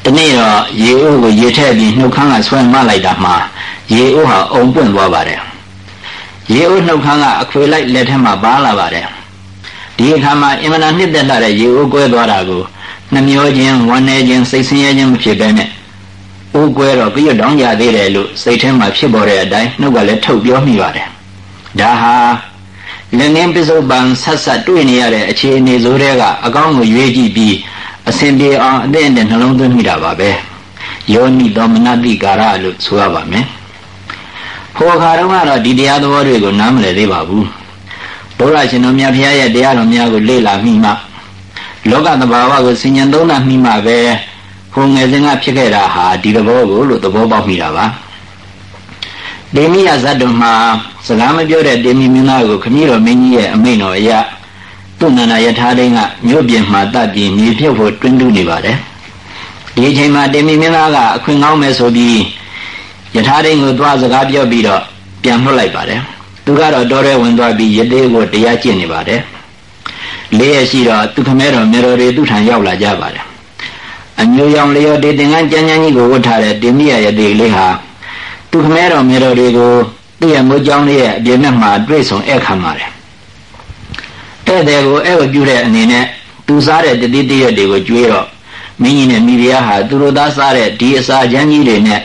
တနေ့တော့ရေဦးကိုရေထည့်ပြီးနှုတ်ခမ်းကဆွဲမလိုက်တာမှာရေဦးဟာအုံပွင့်သွားပါတယ်ရေဦးနှုတ်ခမ်းကအခွေလိုက်လက်ထက်မှာပါလာပါတယ်ဒီအခါမှာအင်မတန်နှစ်သက်လာတဲ့ရေဦးကွဲသွားတာကိုနှမျောခြင်းဝမ်းနည်းခြင်းစိတ်ဆင်းရဲခြင်းမဖြစ်ဘဲနဲ့ဦးကွဲတော့ပြည့်တောင်းကြသေးတယ်လို့စိတ်ထဲမှာဖြစ်ပေါ်တဲ့အတိုင်းနှုတ်ကလည်းထုတ်ပြောမိပါတယ်ဒါဟာလက်ငင်းပစ္စုပန်ဆက်ဆက်တွေ့နေရတဲ့အခြေအနေဆိုတဲ့ကအကောင်းကိုရွေးကြည့်ပြီး အစဉ်ပြေအောင်အသင့်နဲ့နှလုံးသွင်းမိတာပါပဲယောနိသောမနတိကာရလို့ဆိုရပါမယ်ဟိုအခါတုန်းကတော့ဒီတရားသဘောတွေကိုနားမလည်သေးပါဘူးဘုရားရှင်တော်မြတ်ဖရာရဲ့တရားတော်များကိုလေ့လာမိမှလောကသဘာဝကိုဆင်ញံသုံးသပ်မိမှပဲဟိုငယ်စဉ်ကဖြစ်ခဲ့တာဟာဒီသဘောကိုလို့သဘောပေါက်မိတာပါဒေမိယဇတ်တော်မှာစကားမပြောတဲ့ဒေမိမင်းသားကိုခမည်းတော်မင်းကြီးရဲ့အမိန့်တော်အရ သူ့နန္ဒယထာဒိန်ကမြို့ပြင်မှာတပ်ပြီးမြေပြုတ်ဖို့တွင်းတူးနေပါတယ်ဒီအချိန်မှာဒေမိမင်းသားကအခွင့်ကောင်းမယ်ဆိုပြီးယထာဒိန်ကိုသွားစကားပြောပြီးတော့ပြန်လွှတ်လိုက်ပါတယ်သူကတော့တော်ရဲဝင်သွားပြီးယတေကိုတရားကျင့်နေပါတယ်လေးရရှိတော့သူခမဲတော်မေတော်တွေသူ့ထံရောက်လာကြပါတယ်အညိုရောင်လျော်တေတင်ကန်းကြမ်းကြမ်းကြီးကိုဝတ်ထားတဲ့တင်မိရယတေလေးဟာသူခမဲတော်မေတော်တွေကိုသူ့ရဲ့မိုးကြောင်းလေးရဲ့အပြင်နဲ့မှာတွေ့ဆုံဧည့်ခံပါတယ် ဧည့်သည်ကိုဧည့်ဝပြုတဲ့အနေနဲ့သူစားတဲ့တတိတရက်တွေကိုကျွေးတော့မင်းကြီးနဲ့မိဖုရားဟာသူတို့သားစားတဲ့ဒီအစာချမ်းကြီးတွေနဲ့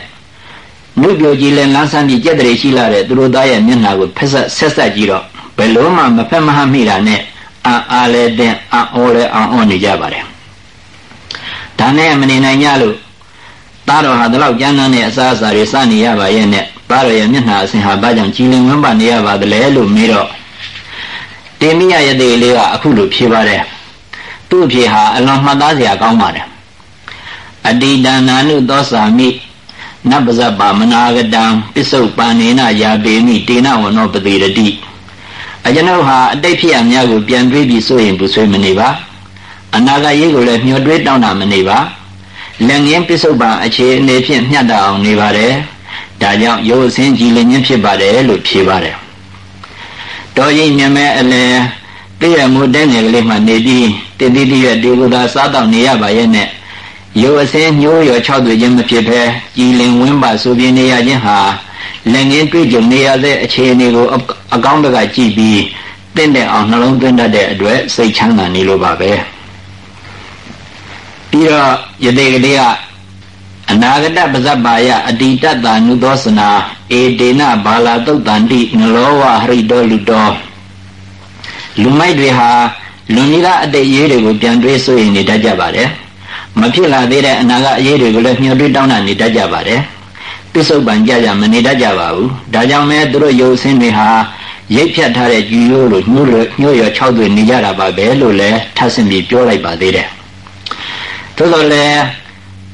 နှုတ်ပြကြီးလဲလန်းဆန်းပြီးကြက်တရေရှိလာတဲ့သူတို့သားရဲ့မျက်နှာကိုဖက်ဆက်ဆက်ဆက်ကြည့်တော့ဘယ်လို့မှမဖက်မဟမိတာနဲ့အာအားလဲတဲ့အံ့ဩလဲအံ့ဩနေကြပါတယ်ဒါနဲ့မနေနိုင်ကြလို့သားတော်ဟာဒီလောက်ကြမ်းတမ်းတဲ့အစားအစာတွေစနေရပါရဲ့နဲ့သားတော်ရဲ့မျက်နှာအဆင်ဟာဘာကြောင့်ကြည်လင်ဝန်းပါနေရပါသလဲလို့မေးတော့ တေမိယယတိလေးကအခုလိုဖြေပါတယ်သူ့အဖြေဟာအလွန်မှတ်သားစရာကောင်းပါတယ်အတိတနာနုသောစာမိနပဇပမနာဂတံပစ္စုပန်နေနယာပေမိတေနဝနောပတိရတိအကျွန်ုပ်ဟာအတိတ်ဖြစ်ရများကိုပြန်တွေးပြီးစိုးရင်ဘူးဆွေးမနေပါအနာဂတ်ရေးကိုလည်းမျှော်တွေးတောင်းတာမနေပါလက်ငင်းပစ္စုပန်အခြေအနေဖြင့်မျှတအောင်နေပါတယ်ဒါကြောင့်ရုပ်အစင်းကြည်လင်ခြင်းဖြစ်ပါတယ်လို့ဖြေပါတယ် တော်ရင်မြမဲအလဲတည့်ရမှုတဲ့ငယ်ကလေးမှနေပြီးတည်တည်ရဒီကုသာစားတော့နေရပါရဲ့နဲ့ရုပ်အစင်းညှိုးရော၆သွေခြင်းမဖြစ်ဘဲကြည်လင်ဝင်းပါဆိုပြနေရခြင်းဟာလက်ငင်းတွေ့ကြုံနေရတဲ့အခြေအနေကိုအကောင်းဘက်ကကြည့်ပြီးတင့်တဲ့အောင်နှလုံးသွင်းတတ်တဲ့အတွက်စိတ်ချမ်းသာနေလို့ပါပဲပြီးတော့ယတိကလေးကအနာဂတပဇ္ဇပါယအတိတတနုသောစနာ ဧတေနဘာလာတုတ်တန်တိနလောဝဟရိတောလူတော်လူမိုက်တွေဟာလူနီကအတိတ်ရေးတွေကိုပြန်တွေးဆိုရင်နေတတ်ကြပါတယ်မဖြစ်လာသေးတဲ့အနာဂတ်အရေးတွေကိုလည်းမျှော်တွေးတောင်းတာနေတတ်ကြပါတယ်ပစ္စုပန်ကြကြမနေတတ်ကြပါဘူးဒါကြောင့်မဲသူတို့ရုပ်ဆင်းတွေဟာရိပ်ဖြတ်ထားတဲ့ကြည်ရိုးလိုညှို့ညှို့ရ၆သွေနေကြတာပါပဲလို့လည်းထပ်ဆင့်ပြီးပြောလိုက်ပါသေးတယ်သို့တော်လည်း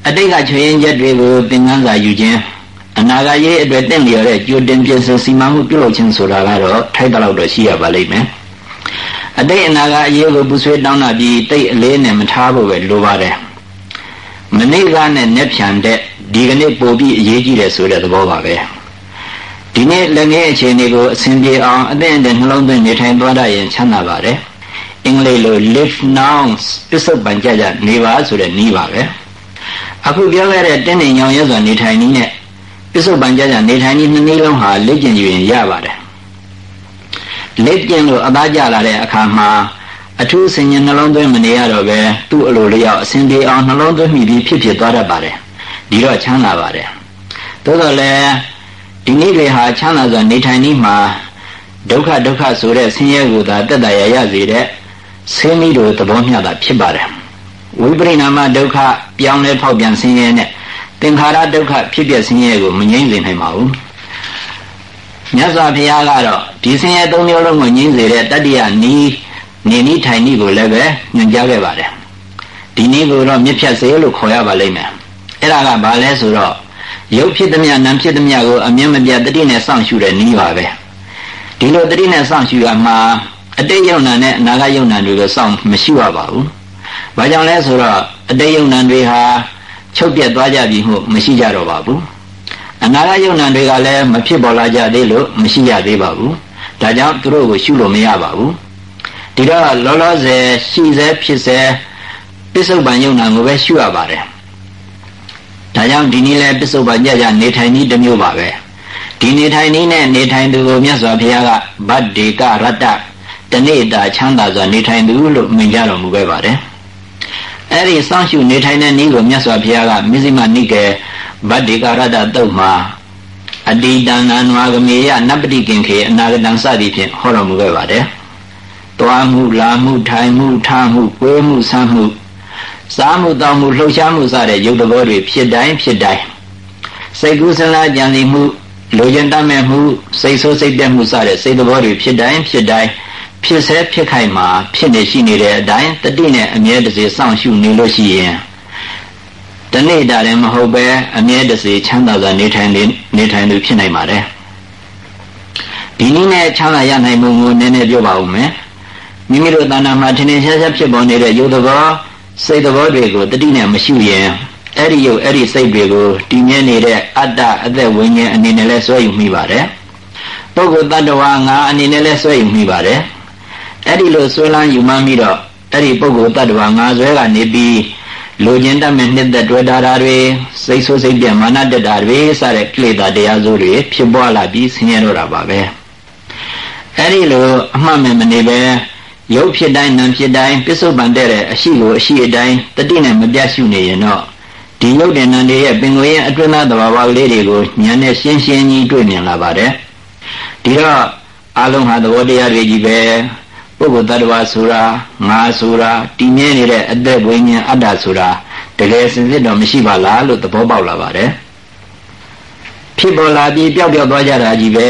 အတိတ်ကချွေရင်ချက်တွေကိုသင်ခန်းစာယူခြင်း အနာဂတ်ရေးအတွက်တင့်လျော်တဲ့ကြိုတင်ပြင်ဆင်စီမံမှုပြုလုပ်ခြင်းဆိုတာကတော့ထိုက်တော့တော့ရှိရပါလိမ့်မယ်အတိတ်အနာဂတ်အရေးကိုပူဆွေးတောင်းတာပြီးတိတ်အလေးနဲ့မထားဖို့ပဲလိုပါတယ်မနေ့ကနဲ့ net ဖြန်တဲ့ဒီကနေ့ပို့ပြီးအရေးကြီးတယ်ဆိုတဲ့သဘောပါပဲဒီနေ့လက်ငယ်အခြေအနေကိုအဆင်ပြေအောင်အသင့်အတည်းနှလုံးသွင်းနေထိုင်သွားတတ်ရင်ချမ်းသာပါတယ်အင်္ဂလိပ်လို live now ပစ္စုပန်ကြကြနေပါဆိုတဲ့နည်းပါပဲအခုပြောခဲ့တဲ့တင်းနေညောင်ရဲစွာနေထိုင်နည်းနဲ့ ပစ္စုပန်ကြကြနေထိုင်နည်းနှစ်နည်းလုံးဟာလက်ကျင်ယူရင်ရပါတယ်လက်ကျင်လို့အသားကျလာတဲ့အခါမှာအအထူးဆင်ញင်နှလုံးသွင်းမနေရတော့ပဲသူ့အလိုလျောက်အစဉ်ပြေအောင်နှလုံးသွင်းမိပြီးဖြစ်ဖြစ်သွားတတ်ပါတယ်ဒီတော့ချမ်းသာပါတယ်သို့တော်လည်းဒီနေ့တွေဟာချမ်းသာစွာနေထိုင်နည်းမှာဒုက္ခဒုက္ခဆိုတဲ့ဆင်းရဲကိုသာတက်တရရစေတဲ့ဆင်းမိတို့သဘောမျှတာဖြစ်ပါတယ်ဝိပရိနာမဒုက္ခပြောင်းလဲဖောက်ပြန်ဆင်းရဲနဲ့ သင်္ခါရဒုက္ခဖြစ်ပြဆင်းရဲကိုမငြိမ့်စေနိုင်ပါဘူးမြတ်စွာဘုရားကတော့ဒီဆင်းရဲသုံးမျိုးလုံးကိုငြိမ့်စေတဲ့တတ္တိယနီးနေနီးထိုင်နီးကိုလည်းပဲညွှန်ကြားခဲ့ပါတယ်ဒီနည်းကိုတော့မြစ်ဖြတ်စေလို့ခေါ်ရပါလိမ့်မယ်အဲ့ဒါကဘာလဲဆိုတော့ရုပ်ဖြစ်သည်မြနာဖြစ်သည်မြကိုအမြင်မပြတ်တတိနဲ့စောင့်ရှုတဲ့နည်းပါပဲဒီလိုတတိနဲ့စောင့်ရှုရမှာအတိတ်ယုံနာနဲ့အနာဂတ်ယုံနာတွေကိုစောင့်မရှိရပါဘူး။ဘာကြောင့်လဲဆိုတော့အတိတ်ယုံနာတွေဟာ ချုပ်ပြတ်သွားကြပြီမှုမရှိကြတော့ပါဘူး။အနာဂတ်ယုံနာတွေကလည်းမဖြစ်ပေါ်လာကြသေးလို့မရှိရသေးပါဘူး။ဒါကြောင့်သူတို့ကိုရှုလို့မရပါဘူး။ဒီတော့လောလောဆယ်ရှိစေဖြစ်စေပစ္စုပန်ယုံနာကိုပဲရှုရပါတယ်။ဒါကြောင့်ဒီနည်းလဲပစ္စုပန်ကြကြနေထိုင်နည်းတစ်မျိုးပါပဲ။ဒီနေထိုင်နည်းနဲ့နေထိုင်သူကိုမြတ်စွာဘုရားကဗတ္တေကရတ္တတနေ့တာချမ်းသာစွာနေထိုင်သူလို့မြင်ကြတော်မူခဲ့ပါတယ်။ အဲဒီစောင့်ရှုနေထိုင်တဲ့နည်းကိုမြတ်စွာဘုရားကမစ္စည်းမနိကေဗတ္တိကရတ္တတုတ်မှာအတိတဏနဝဂမေယနပတိကင်ခေအနာဂတံစသည်ဖြင့်ဟောတော်မူခဲ့ပါတယ်။တွားမှုလာမှုထိုင်မှုထားမှုကွေးမှုဆမ်းမှုစားမှုတောင်းမှုလှုပ်ရှားမှုစတဲ့ရုပ်တဘောတွေဖြစ်တိုင်းဖြစ်တိုင်းစိတ်ကူးစလားကြံစီမှုလိုချင်တတ်မဲ့မှုစိတ်ဆိုးစိတ်ပြတ်မှုစတဲ့စိတ်တဘောတွေဖြစ်တိုင်းဖြစ်တိုင်း ဖြစ်ဆဲဖြစ်ခိုက်မှာဖြစ်နေရှိနေတဲ့အတိုင်းတတိနဲ့အမြဲတစေစောင့်ရှုနေလို့ရှိရင်တနေ့တာလည်းမဟုတ်ပဲအမြဲတစေချမ်းသာစွာနေထိုင်နေထိုင်သူဖြစ်နိုင်ပါတယ်ဒီနည်းနဲ့ချမ်းသာရနိုင်မှုကိုနည်းနည်းပြောပါဦးမယ်မိမိတို့တဏ္ဍာမှာထင်ထင်ရှားရှားဖြစ်ပေါ်နေတဲ့ရုပ်သဘောစိတ်သဘောတွေကိုတတိနဲ့မရှုရင်အဲ့ဒီရုပ်အဲ့ဒီစိတ်တွေကိုတည်မြဲနေတဲ့အတ္တအသက်ဝိညာဉ်အနေနဲ့လဲဆွဲယူမိပါတယ်ပုဂ္ဂိုလ်တ attva ငါအနေနဲ့လဲဆွဲယူမိပါတယ် အဲ့ဒီလိုဆွဲလန်းယူမှန်းပြီးတော့အဲ့ဒီပုဂ္ဂိုလ်တ attva ငါဆွဲကနေပြီးလူကျင်တတ်မဲ့နှစ်သက်တွေ့တာတွေစိတ်ဆိုးစိတ်ပြမာနတက်တာတွေစတဲ့ကိလေသာတရားစိုးတွေဖြစ်ပွားလာပြီးဆင်းရဲတော့တာပါပဲအဲ့ဒီလိုအမှတ်မဲ့မနေပဲရုပ်ဖြစ်တိုင်းနာမ်ဖြစ်တိုင်းပစ္စုပန်တဲ့တဲ့အရှိကိုအရှိအတိုင်းတတိနဲ့မပြတ်ရှုနေရင်တော့ဒီရုပ်တဲ့နာမ်တွေရဲ့ပင်ကိုယ်ရဲ့အတွင်းသားသဘာဝလေးတွေကိုဉာဏ်နဲ့ရှင်းရှင်းကြီးတွေ့မြင်လာပါတယ်ဒီတော့အလုံးဟာသဘောတရားတွေကြီးပဲ ပုဂ္ဂိုလ်တ attva ဆိုတာငါဆိုတာတည်မြဲနေတဲ့အသက်ဝိညာဉ်အတ္တဆိုတာတကယ်စင်စစ်တော့မရှိပါလားလို့သဘောပေါက်လာပါတယ်ဖြစ်ပေါ်လာပြီးပျောက်ပျောက်သွားကြတာကြီးပဲ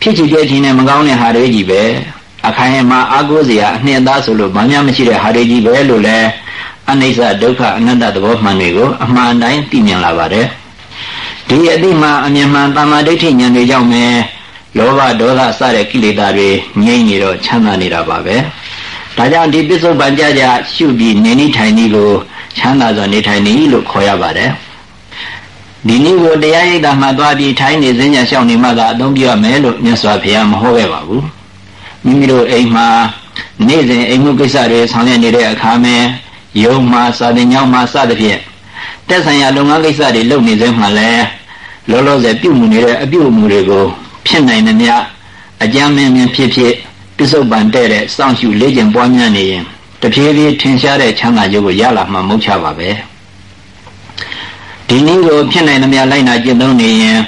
ဖြစ်ချင်ပြည့်ချင်နဲ့မကောင်းတဲ့ဟာတွေကြီးပဲအခိုင်အမာအာကိုးစရာအနှစ်သားဆိုလို့ဘာမှမရှိတဲ့ဟာတွေကြီးပဲလို့လဲအနိစ္စဒုက္ခအနတ္တသဘောမှန်တွေကိုအမှန်တိုင်းသိမြင်လာပါတယ်ဒီအတိမှအမြင်မှန်တမ္မာဒိဋ္ဌိဉာဏ်တွေကြောင့်ပဲ လောဘဒေါသစတဲ့ကိလေသာတွေငြိမ့်နေတော့ချမ်းသာနေတာပါပဲဒါကြောင့်ဒီပစ္စုပန်ကြကြရှုပြီးနေနေထိုင်နေလို့ချမ်းသာစွာနေထိုင်နေလို့ခေါ်ရပါတယ်ဒီနည်းကိုတရားရိပ်တာမှသွားပြီးထိုင်နေစဉ်ညာရှောင်နေမှသာအသုံးပြရမယ်လို့မြတ်စွာဘုရားမဟောခဲ့ပါဘူးမိမိတို့အိမ်မှာနေ့စဉ်အိမ်မှုကိစ္စတွေဆောင်ရွက်နေတဲ့အခါမှာယုံမှာစာတင်ကြောင်းမှာစသဖြင့်တက်ဆိုင်ရာလုပ်ငန်းကိစ္စတွေလုပ်နေစဉ်မှာလည်းလောလောဆယ်ပြုမှုနေတဲ့အပြုအမူတွေကို ဖြစ်နိုင်တဲ့မြအကြမ်းမင်းမင်းဖြစ်ဖြစ်ပြစ္ဆုတ်ပန်တဲ့တဲ့စောင့်ရှုလေ့ကျင့်ပွားများနေရင်တဖြည်းဖြည်းထင်ရှားတဲ့ချမ်းသာရုပ်ကိုရလာမှမဟုတ်ချပါပဲဒီနည်းကိုဖြစ်နိုင်တဲ့မြလိုက်နာကျင့်သုံးနေရင်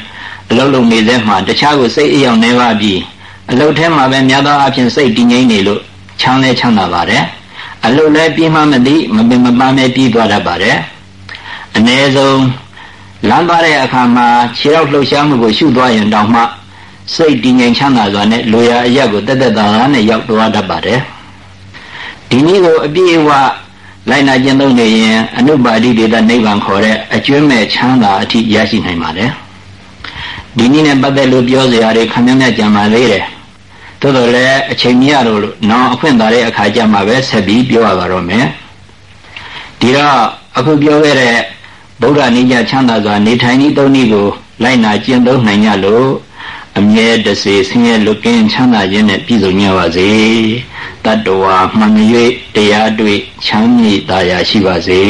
အလုံးလုံးနေတဲ့မှာတခြားကိုစိတ်အယောင်နေပါပြီးအလုတ်ထဲမှာပဲများသောအားဖြင့်စိတ်တည်ငြိမ်နေလို့ချမ်းလဲချမ်းသာပါတယ်အလုတ်လည်းပြီးမှမသိမပင်မပန်းပဲပြီးသွားတတ်ပါတယ်အ ਨੇ ဆုံးလမ်းသွားတဲ့အခါမှာခြေရောက်လှုပ်ရှားမှုကိုရှုသွားရင်တောင်မှ စိတ်တည်ငြိမ်ချမ်းသာစွာနဲ့လိုရာအရက်ကိုတက်တက်တာတာနဲ့ရောက်သွားတတ်ပါတယ်ဒီနည်းကိုအပြည့်အဝလိုက်နာကျင့်သုံးနေရင်အနုပါတိတေတနိဗ္ဗာန်ခေါ်တဲ့အကျွမ်းမဲ့ချမ်းသာအထိရရှိနိုင်ပါတယ်ဒီနည်းနဲ့ပတ်သက်လို့ပြောစရာတွေခမ်းမြတ်ကြံပါသေးတယ်သို့တော်လည်းအချိန်ကြီးရလို့နောင်အခွင့်သာတဲ့အခါကျမှပဲဆက်ပြီးပြောရပါတော့မယ်ဒီတော့အခုပြောခဲ့တဲ့ဗုဒ္ဓနိယချမ်းသာစွာနေထိုင်ဤသုံးနည်းကိုလိုက်နာကျင့်သုံးနိုင်ကြလို့ အမြဲတစေဆင်းရဲလွတ်ကင်းချမ်းသာခြင်းနဲ့ပြည့်စုံကြပါစေတတ္တဝါမှန်၍တရားတွေ့ချမ်းမြေ့သာယာရှိပါစေ